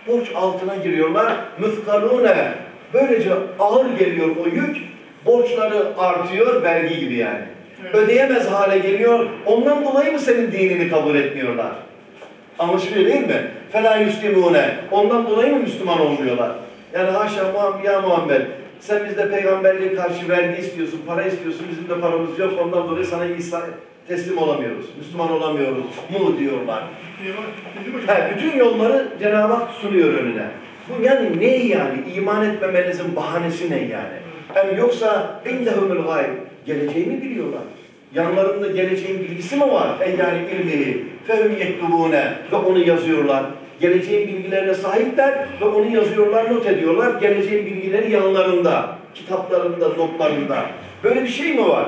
Borç altına giriyorlar. Müfkalune. Böylece ağır geliyor o yük. Borçları artıyor vergi gibi yani. Evet. Ödeyemez hale geliyor. Ondan dolayı mı senin dinini kabul etmiyorlar? Anlaşılıyor değil mi? Fela yuslimune. Ondan dolayı mı Müslüman olmuyorlar? Yani haşa ya Muhammed sen bizde peygamberliğe karşı vergi istiyorsun, para istiyorsun, bizim de paramız yok. Ondan dolayı sana İsa teslim olamıyoruz, Müslüman olamıyoruz mu diyorlar. He, bütün yolları Cenab-ı Hak sunuyor önüne. Bu yani ne yani? İman etmemenizin bahanesi ne yani? Hem yoksa indehumul gayb. Geleceğini biliyorlar. Yanlarında geleceğin bilgisi mi var? E yani ilmihi. Fehum yektubune. Ve onu yazıyorlar. Geleceğin bilgilerine sahipler ve onu yazıyorlar, not ediyorlar. Geleceğin bilgileri yanlarında, kitaplarında, notlarında. Böyle bir şey mi var?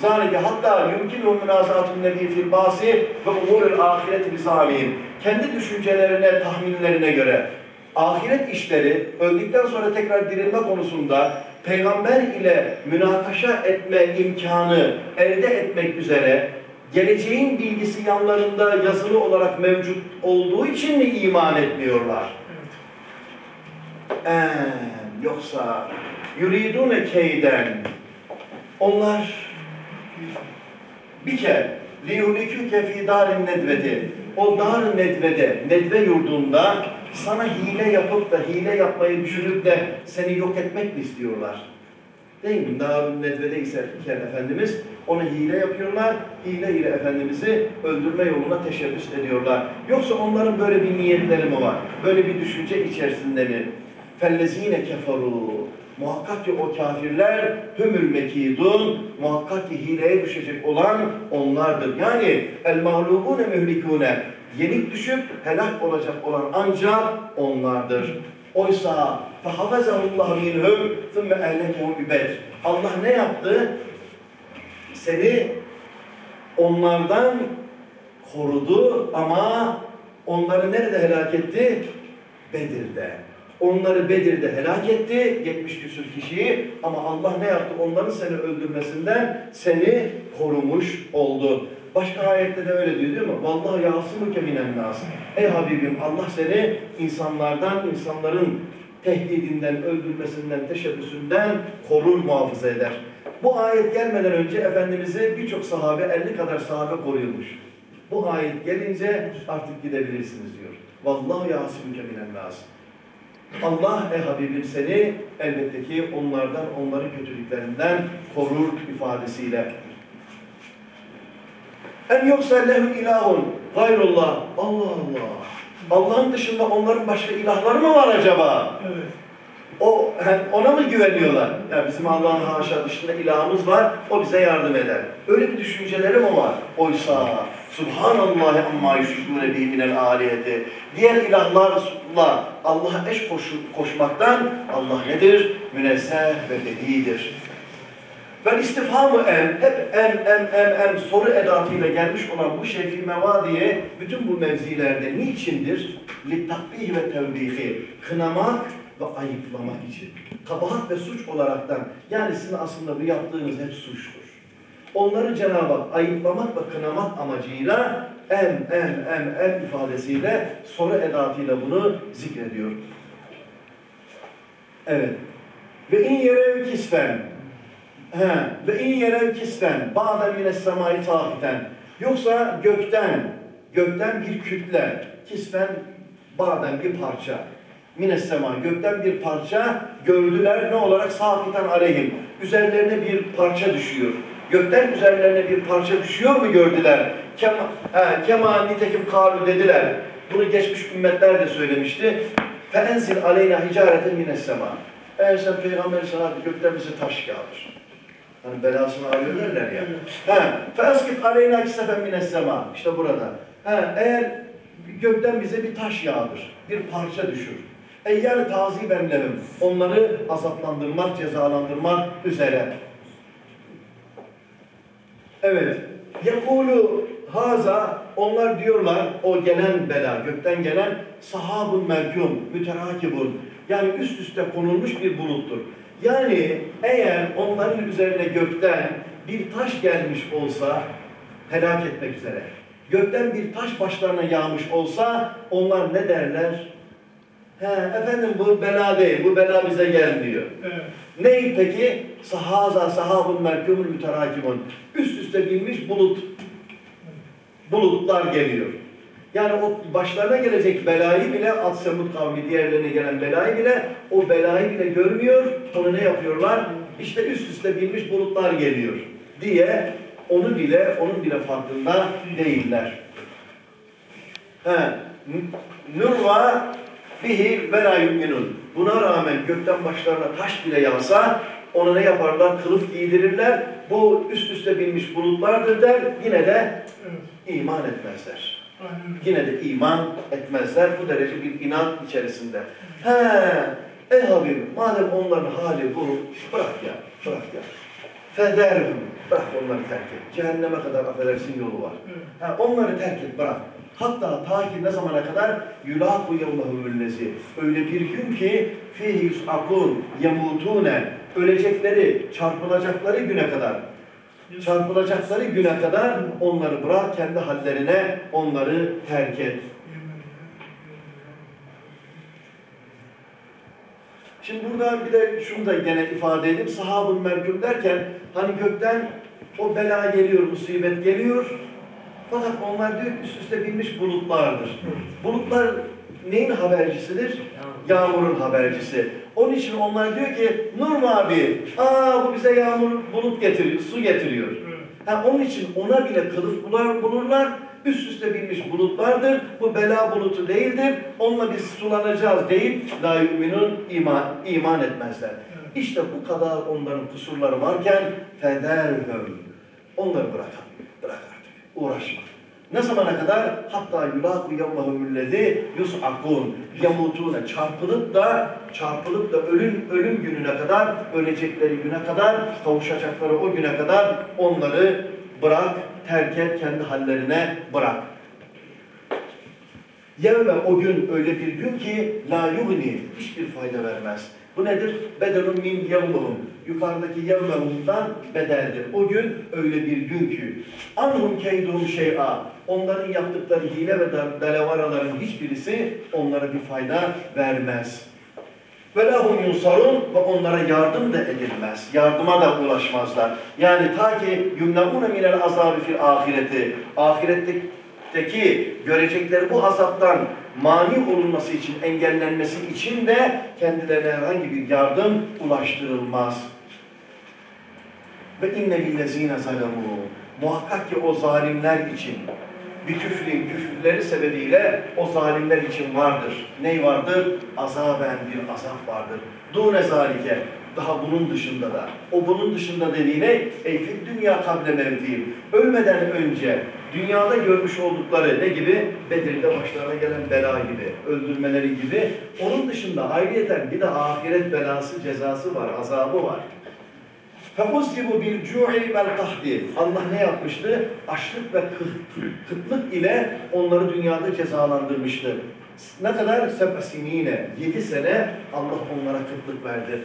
Zalike hatta yumkinu münazatun nebi fil basi ve umurul ahireti bizamihim. Kendi düşüncelerine, tahminlerine göre ahiret işleri öldükten sonra tekrar dirilme konusunda peygamber ile münakaşa etme imkanı elde etmek üzere geleceğin bilgisi yanlarında yazılı olarak mevcut olduğu için mi iman etmiyorlar? En, yoksa yuridune keyden onlar bir kere liyuliküke fî darin nedveti o dar nedvede, nedve yurdunda sana hile yapıp da hile yapmayı düşünüp de seni yok etmek mi istiyorlar? Değil mi? Darun nedvede ise Efendimiz ona hile yapıyorlar. Hile ile Efendimiz'i öldürme yoluna teşebbüs ediyorlar. Yoksa onların böyle bir niyetleri mi var? Böyle bir düşünce içerisinde mi? Fellezine keferu Muhakkak ki o kafirler hümül mekidun muhakkak ki hileye düşecek olan onlardır. Yani el mağlubune mühlikune yenik düşüp helak olacak olan ancak onlardır. Oysa fehavezahullahu minhum thumme ehlekehum bi Bedr. Allah ne yaptı? Seni onlardan korudu ama onları nerede helak etti? Bedir'de. Onları Bedir'de helak etti, 70 küsur kişiyi ama Allah ne yaptı? Onların seni öldürmesinden seni korumuş oldu. Başka ayette de öyle diyor değil mi? Vallahi yasımüke minen nas. Ey Habibim Allah seni insanlardan, insanların tehdidinden, öldürmesinden, teşebbüsünden korur, muhafaza eder. Bu ayet gelmeden önce Efendimiz'i birçok sahabe, 50 kadar sahabe koruyormuş. Bu ayet gelince artık gidebilirsiniz diyor. Vallahi yasımüke minen nas. Allah ey Habibim seni elbette ki onlardan, onların kötülüklerinden korur ifadesiyle. En yoksa lehu ilahun gayrullah. Allah Allah. Allah'ın dışında onların başka ilahları mı var acaba? Evet. O hem ona mı güveniyorlar? Ya bizim Allah'ın haşa dışında ilahımız var, o bize yardım eder. Öyle bir düşünceleri mi var? Oysa Subhanallahi amma yüşrikûne bihi minel aliyeti. Diğer ilahlarla Allah'a eş koşu, koşmaktan Allah nedir? Münezzeh ve bedidir. Ben istifhamı em, hep em, em, em, em soru edatıyla gelmiş olan bu şefi mevadiye bütün bu mevzilerde niçindir? Littakbih ve tevbihi. Kınamak ve ayıplamak için. Kabahat ve suç olaraktan yani sizin aslında bu yaptığınız hep suçtur. Onları Cenab-ı Hak ayıplamak ve kınamak amacıyla em, em, em, em ifadesiyle soru edatıyla bunu zikrediyor. Evet. Ve in yerev kisfen He, ve in yerev kisfen ba'den mines semai tahiten yoksa gökten gökten bir kütle kisfen ba'den bir parça Mines sema. Gökten bir parça gördüler. Ne olarak? Sakitan aleyhim. Üzerlerine bir parça düşüyor. Gökten üzerlerine bir parça düşüyor mu gördüler? Kema, he, kema nitekim kalu dediler. Bunu geçmiş ümmetler de söylemişti. Feenzil aleyna hicareten mines sema. Eğer sen peygamber sana gökten bize taş yağdır. Hani belasını alıyor derler ya. He, feeskit aleyna kisefen mines sema. İşte burada. He, eğer gökten bize bir taş yağdır, bir parça düşür. E yani taziben lehum. Onları azaplandırmak, cezalandırmak üzere. Evet. Yakulu haza onlar diyorlar o gelen bela gökten gelen sahabun merkum müterakibun yani üst üste konulmuş bir buluttur. Yani eğer onların üzerine gökten bir taş gelmiş olsa helak etmek üzere. Gökten bir taş başlarına yağmış olsa onlar ne derler? He, efendim bu bela değil, bu bela bize gelmiyor. Evet. Ney peki? Sahaza sahabun merkûmul müterakibun. Üst üste binmiş bulut. Bulutlar geliyor. Yani o başlarına gelecek belayı bile Ad Semud kavmi diğerlerine gelen belayı bile o belayı bile görmüyor. Onu ne yapıyorlar? İşte üst üste binmiş bulutlar geliyor diye onu bile onun bile farkında değiller. He, nurva bihi ve la yu'minun. Buna rağmen gökten başlarına taş bile yağsa ona ne yaparlar? Kılıf giydirirler. Bu üst üste binmiş bulutlardır der. Yine de iman etmezler. Yine de iman etmezler. Bu derece bir inat içerisinde. He, ey Habibim madem onların hali bu, bırak ya, bırak ya. Federhum, bırak onları terk et. Cehenneme kadar affedersin yolu var. Ha, onları terk et, bırak. Hatta ta ki ne zamana kadar yulaku yevmehumüllezi. Öyle bir gün ki fihi yus'akun yemutune. Ölecekleri, çarpılacakları güne kadar. Çarpılacakları güne kadar onları bırak kendi hallerine, onları terk et. Şimdi burada bir de şunu da gene ifade edeyim. Sahabın merküm derken hani gökten o bela geliyor, musibet geliyor. Fakat onlar diyor üst üste binmiş bulutlardır. Bulutlar neyin habercisidir? Yağmurun habercisi. Onun için onlar diyor ki Nur abi, aa bu bize yağmur bulut getiriyor, su getiriyor. Ha, onun için ona bile kılıf bular, bulurlar. Üst üste binmiş bulutlardır. Bu bela bulutu değildir. Onunla biz sulanacağız deyip la yu'minun iman, iman etmezler. İşte bu kadar onların kusurları varken federhum. Onları bırakalım. Bırak artık. Uğraşma. Ne zamana kadar? Hatta yulaku yevmehumüllezi yus'akun. Yamutune. Çarpılıp da çarpılıp da ölüm ölüm gününe kadar, ölecekleri güne kadar, kavuşacakları o güne kadar onları bırak, terk et, kendi hallerine bırak. Yevme o gün öyle bir gün ki la yugni hiçbir fayda vermez. Bu nedir? Bedelun min yevmehum. Yukarıdaki yevmehumdan bedeldir. O gün öyle bir gün ki anhum keydum şey'a. Onların yaptıkları hile ve dalavaraların hiçbirisi onlara bir fayda vermez. Ve lahum yunsarun ve onlara yardım da edilmez. Yardıma da ulaşmazlar. Yani ta ki yumnamune minel azabi fil ahireti. Ahiretteki görecekleri bu azaptan mani olunması için, engellenmesi için de kendilerine herhangi bir yardım ulaştırılmaz. Ve inne lillezine zalemu. Muhakkak ki o zalimler için bir küfrün küfürleri sebebiyle o zalimler için vardır. Ney vardır? Azaben bir azap vardır. Dune zalike. Daha bunun dışında da. O bunun dışında dediği ne? Ey fid dünya kable mevdiyim. Ölmeden önce dünyada görmüş oldukları ne gibi? Bedir'de başlarına gelen bela gibi, öldürmeleri gibi. Onun dışında ayrıyeten bir de ahiret belası, cezası var, azabı var. فَمُسْلِمُ بِالْجُوعِ وَالْقَحْدِ Allah ne yapmıştı? Açlık ve kıt- kıtlık ile onları dünyada cezalandırmıştı. Ne kadar? Sebesinine. Yedi sene Allah onlara kıtlık verdi.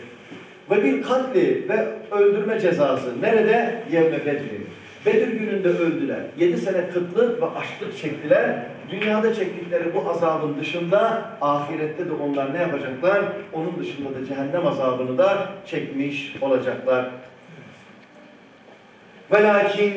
Ve bir katli ve öldürme cezası. Nerede? Yevme Bedri. Bedir gününde öldüler. Yedi sene kıtlık ve açlık çektiler. Dünyada çektikleri bu azabın dışında ahirette de onlar ne yapacaklar? Onun dışında da cehennem azabını da çekmiş olacaklar. Velakin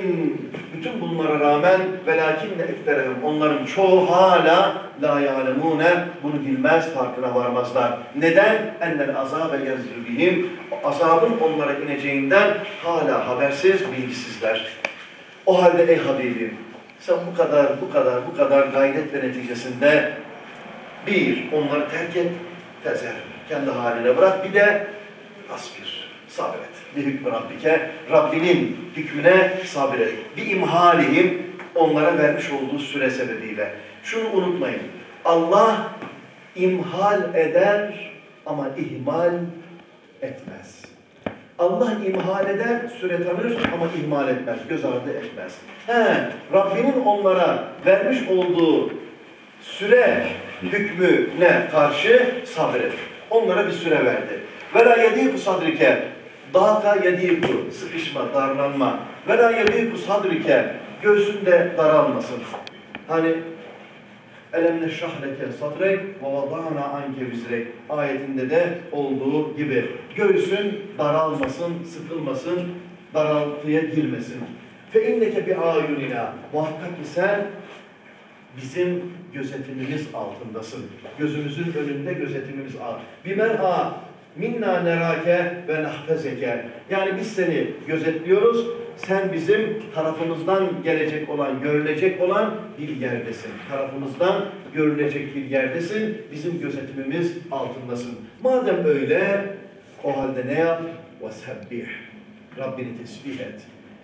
bütün bunlara rağmen velakin de ekterehum onların çoğu hala la ya'lemune bunu bilmez farkına varmazlar. Neden? Ennel azabe yazılbihim azabın onlara ineceğinden hala habersiz bilgisizler. O halde ey Habibim sen bu kadar bu kadar bu kadar gayret ve neticesinde bir onları terk et fezer kendi haline bırak bir de asbir sabret. Bir hükmü Rabbike Rabbinin hükmüne sabret. Bir imhalihim onlara vermiş olduğu süre sebebiyle. Şunu unutmayın. Allah imhal eder ama ihmal etmez. Allah imhal eder, süre tanır ama ihmal etmez, göz ardı etmez. He, Rabbinin onlara vermiş olduğu süre hükmüne karşı sabret. Onlara bir süre verdi. Ve la yediku sadrike Dağka yediku sıkışma, darlanma. Ve la yediku sadrike göğsünde daralmasın. Hani Elem neşrah leke sadrek ve vada'na anke vizrek ayetinde de olduğu gibi göğsün daralmasın, sıkılmasın, daraltıya girmesin. Fe inneke bi ayunina muhakkak ki sen bizim gözetimimiz altındasın. Gözümüzün önünde gözetimimiz alt. Bimer'a minna nerake ve nahfezeke. Yani biz seni gözetliyoruz Sen bizim tarafımızdan gelecek olan, görülecek olan bir yerdesin. Tarafımızdan görülecek bir yerdesin. Bizim gözetimimiz altındasın. Madem öyle, o halde ne yap? وَسَبِّحْ Rabbini tesbih et.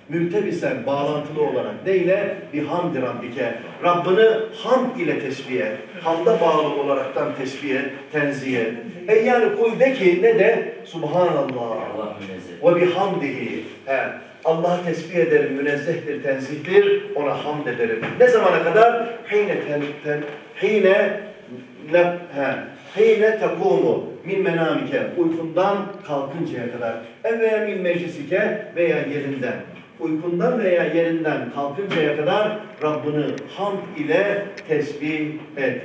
Mültebisen, bağlantılı olarak neyle? Bir hamd Rabbike. Rabbini hamd ile tesbih et. Hamda bağlı olaraktan tesbih et, tenzih et. E yani kul de ki ne de? Subhanallah. Allah münezzeh. Ve bihamdihi. He. Allah'ı tesbih ederim, münezzehtir, tenzihtir, ona hamd ederim. Ne zamana kadar? Hine ten, ten, hine ne, he, hine tekumu min menamike uykundan kalkıncaya kadar. Eve min meclisike veya yerinden. Uykundan veya yerinden kalkıncaya kadar Rabbini hamd ile tesbih et.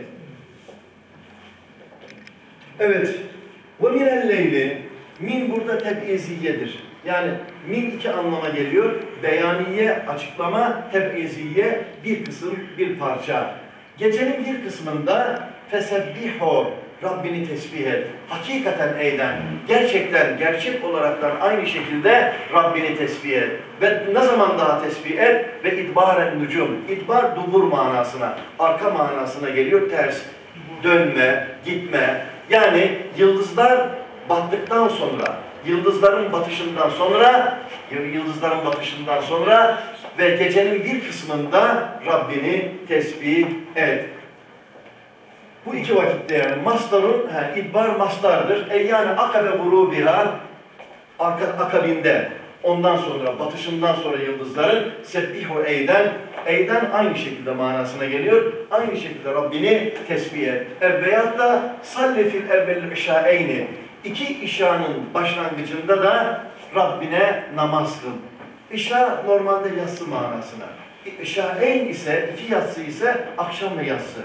Evet. Ve minel leyli min burada teb'iziyedir. Yani min iki anlama geliyor. Beyaniye, açıklama, teb'iziye bir kısım, bir parça. Gecenin bir kısmında fesebbiho Rabbini tesbih et. Hakikaten eyden, gerçekten, gerçek olaraktan aynı şekilde Rabbini tesbih et. Ve ne zaman daha tesbih et? Ve idbaren nucum. İdbar dubur manasına, arka manasına geliyor ters. Dönme, gitme. Yani yıldızlar battıktan sonra, yıldızların batışından sonra, yıldızların batışından sonra ve gecenin bir kısmında Rabbini tesbih et. Bu iki vakitte yani mastarun, he, idbar mastardır. E yani akabe gurubiha, arka, akabinde, ondan sonra, batışından sonra yıldızların sebbihu eyden, eyden aynı şekilde manasına geliyor. Aynı şekilde Rabbini tesbih et. E, veyahut da salli fil evvel işaeyni. İki işanın başlangıcında da Rabbine namaz kıl. İşa normalde yatsı manasına. İşaeyn ise, iki yatsı ise akşam ve yatsı.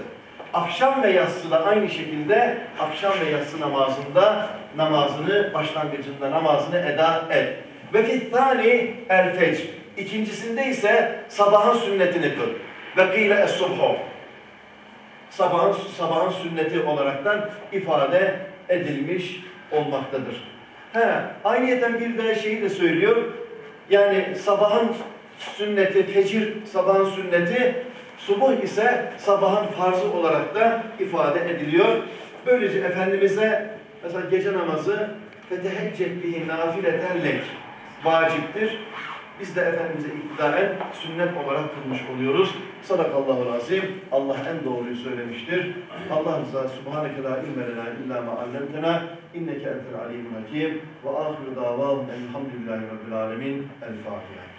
Akşam ve yatsı da aynı şekilde akşam ve yatsı namazında namazını, başlangıcında namazını eda et. Ve fittani el. İkincisinde ise sabahın sünnetini kıl. Ve kıyle es-subhu. Sabahın, sabahın sünneti olaraktan ifade edilmiş olmaktadır. He, aynıyeten bir de şeyi de söylüyor. Yani sabahın sünneti, fecir sabahın sünneti, subuh ise sabahın farzı olarak da ifade ediliyor. Böylece Efendimiz'e mesela gece namazı feteheccet bihi nafileten lek vaciptir. Biz de Efendimiz'e iktidaren sünnet olarak kılmış oluyoruz. Sadakallahu azim. Allah en doğruyu söylemiştir. Allah rızası subhaneke la ilme illa ma allamtena inneke entel alimul hakim ve ahiru davahum elhamdülillahi rabbil alemin. El Fatiha.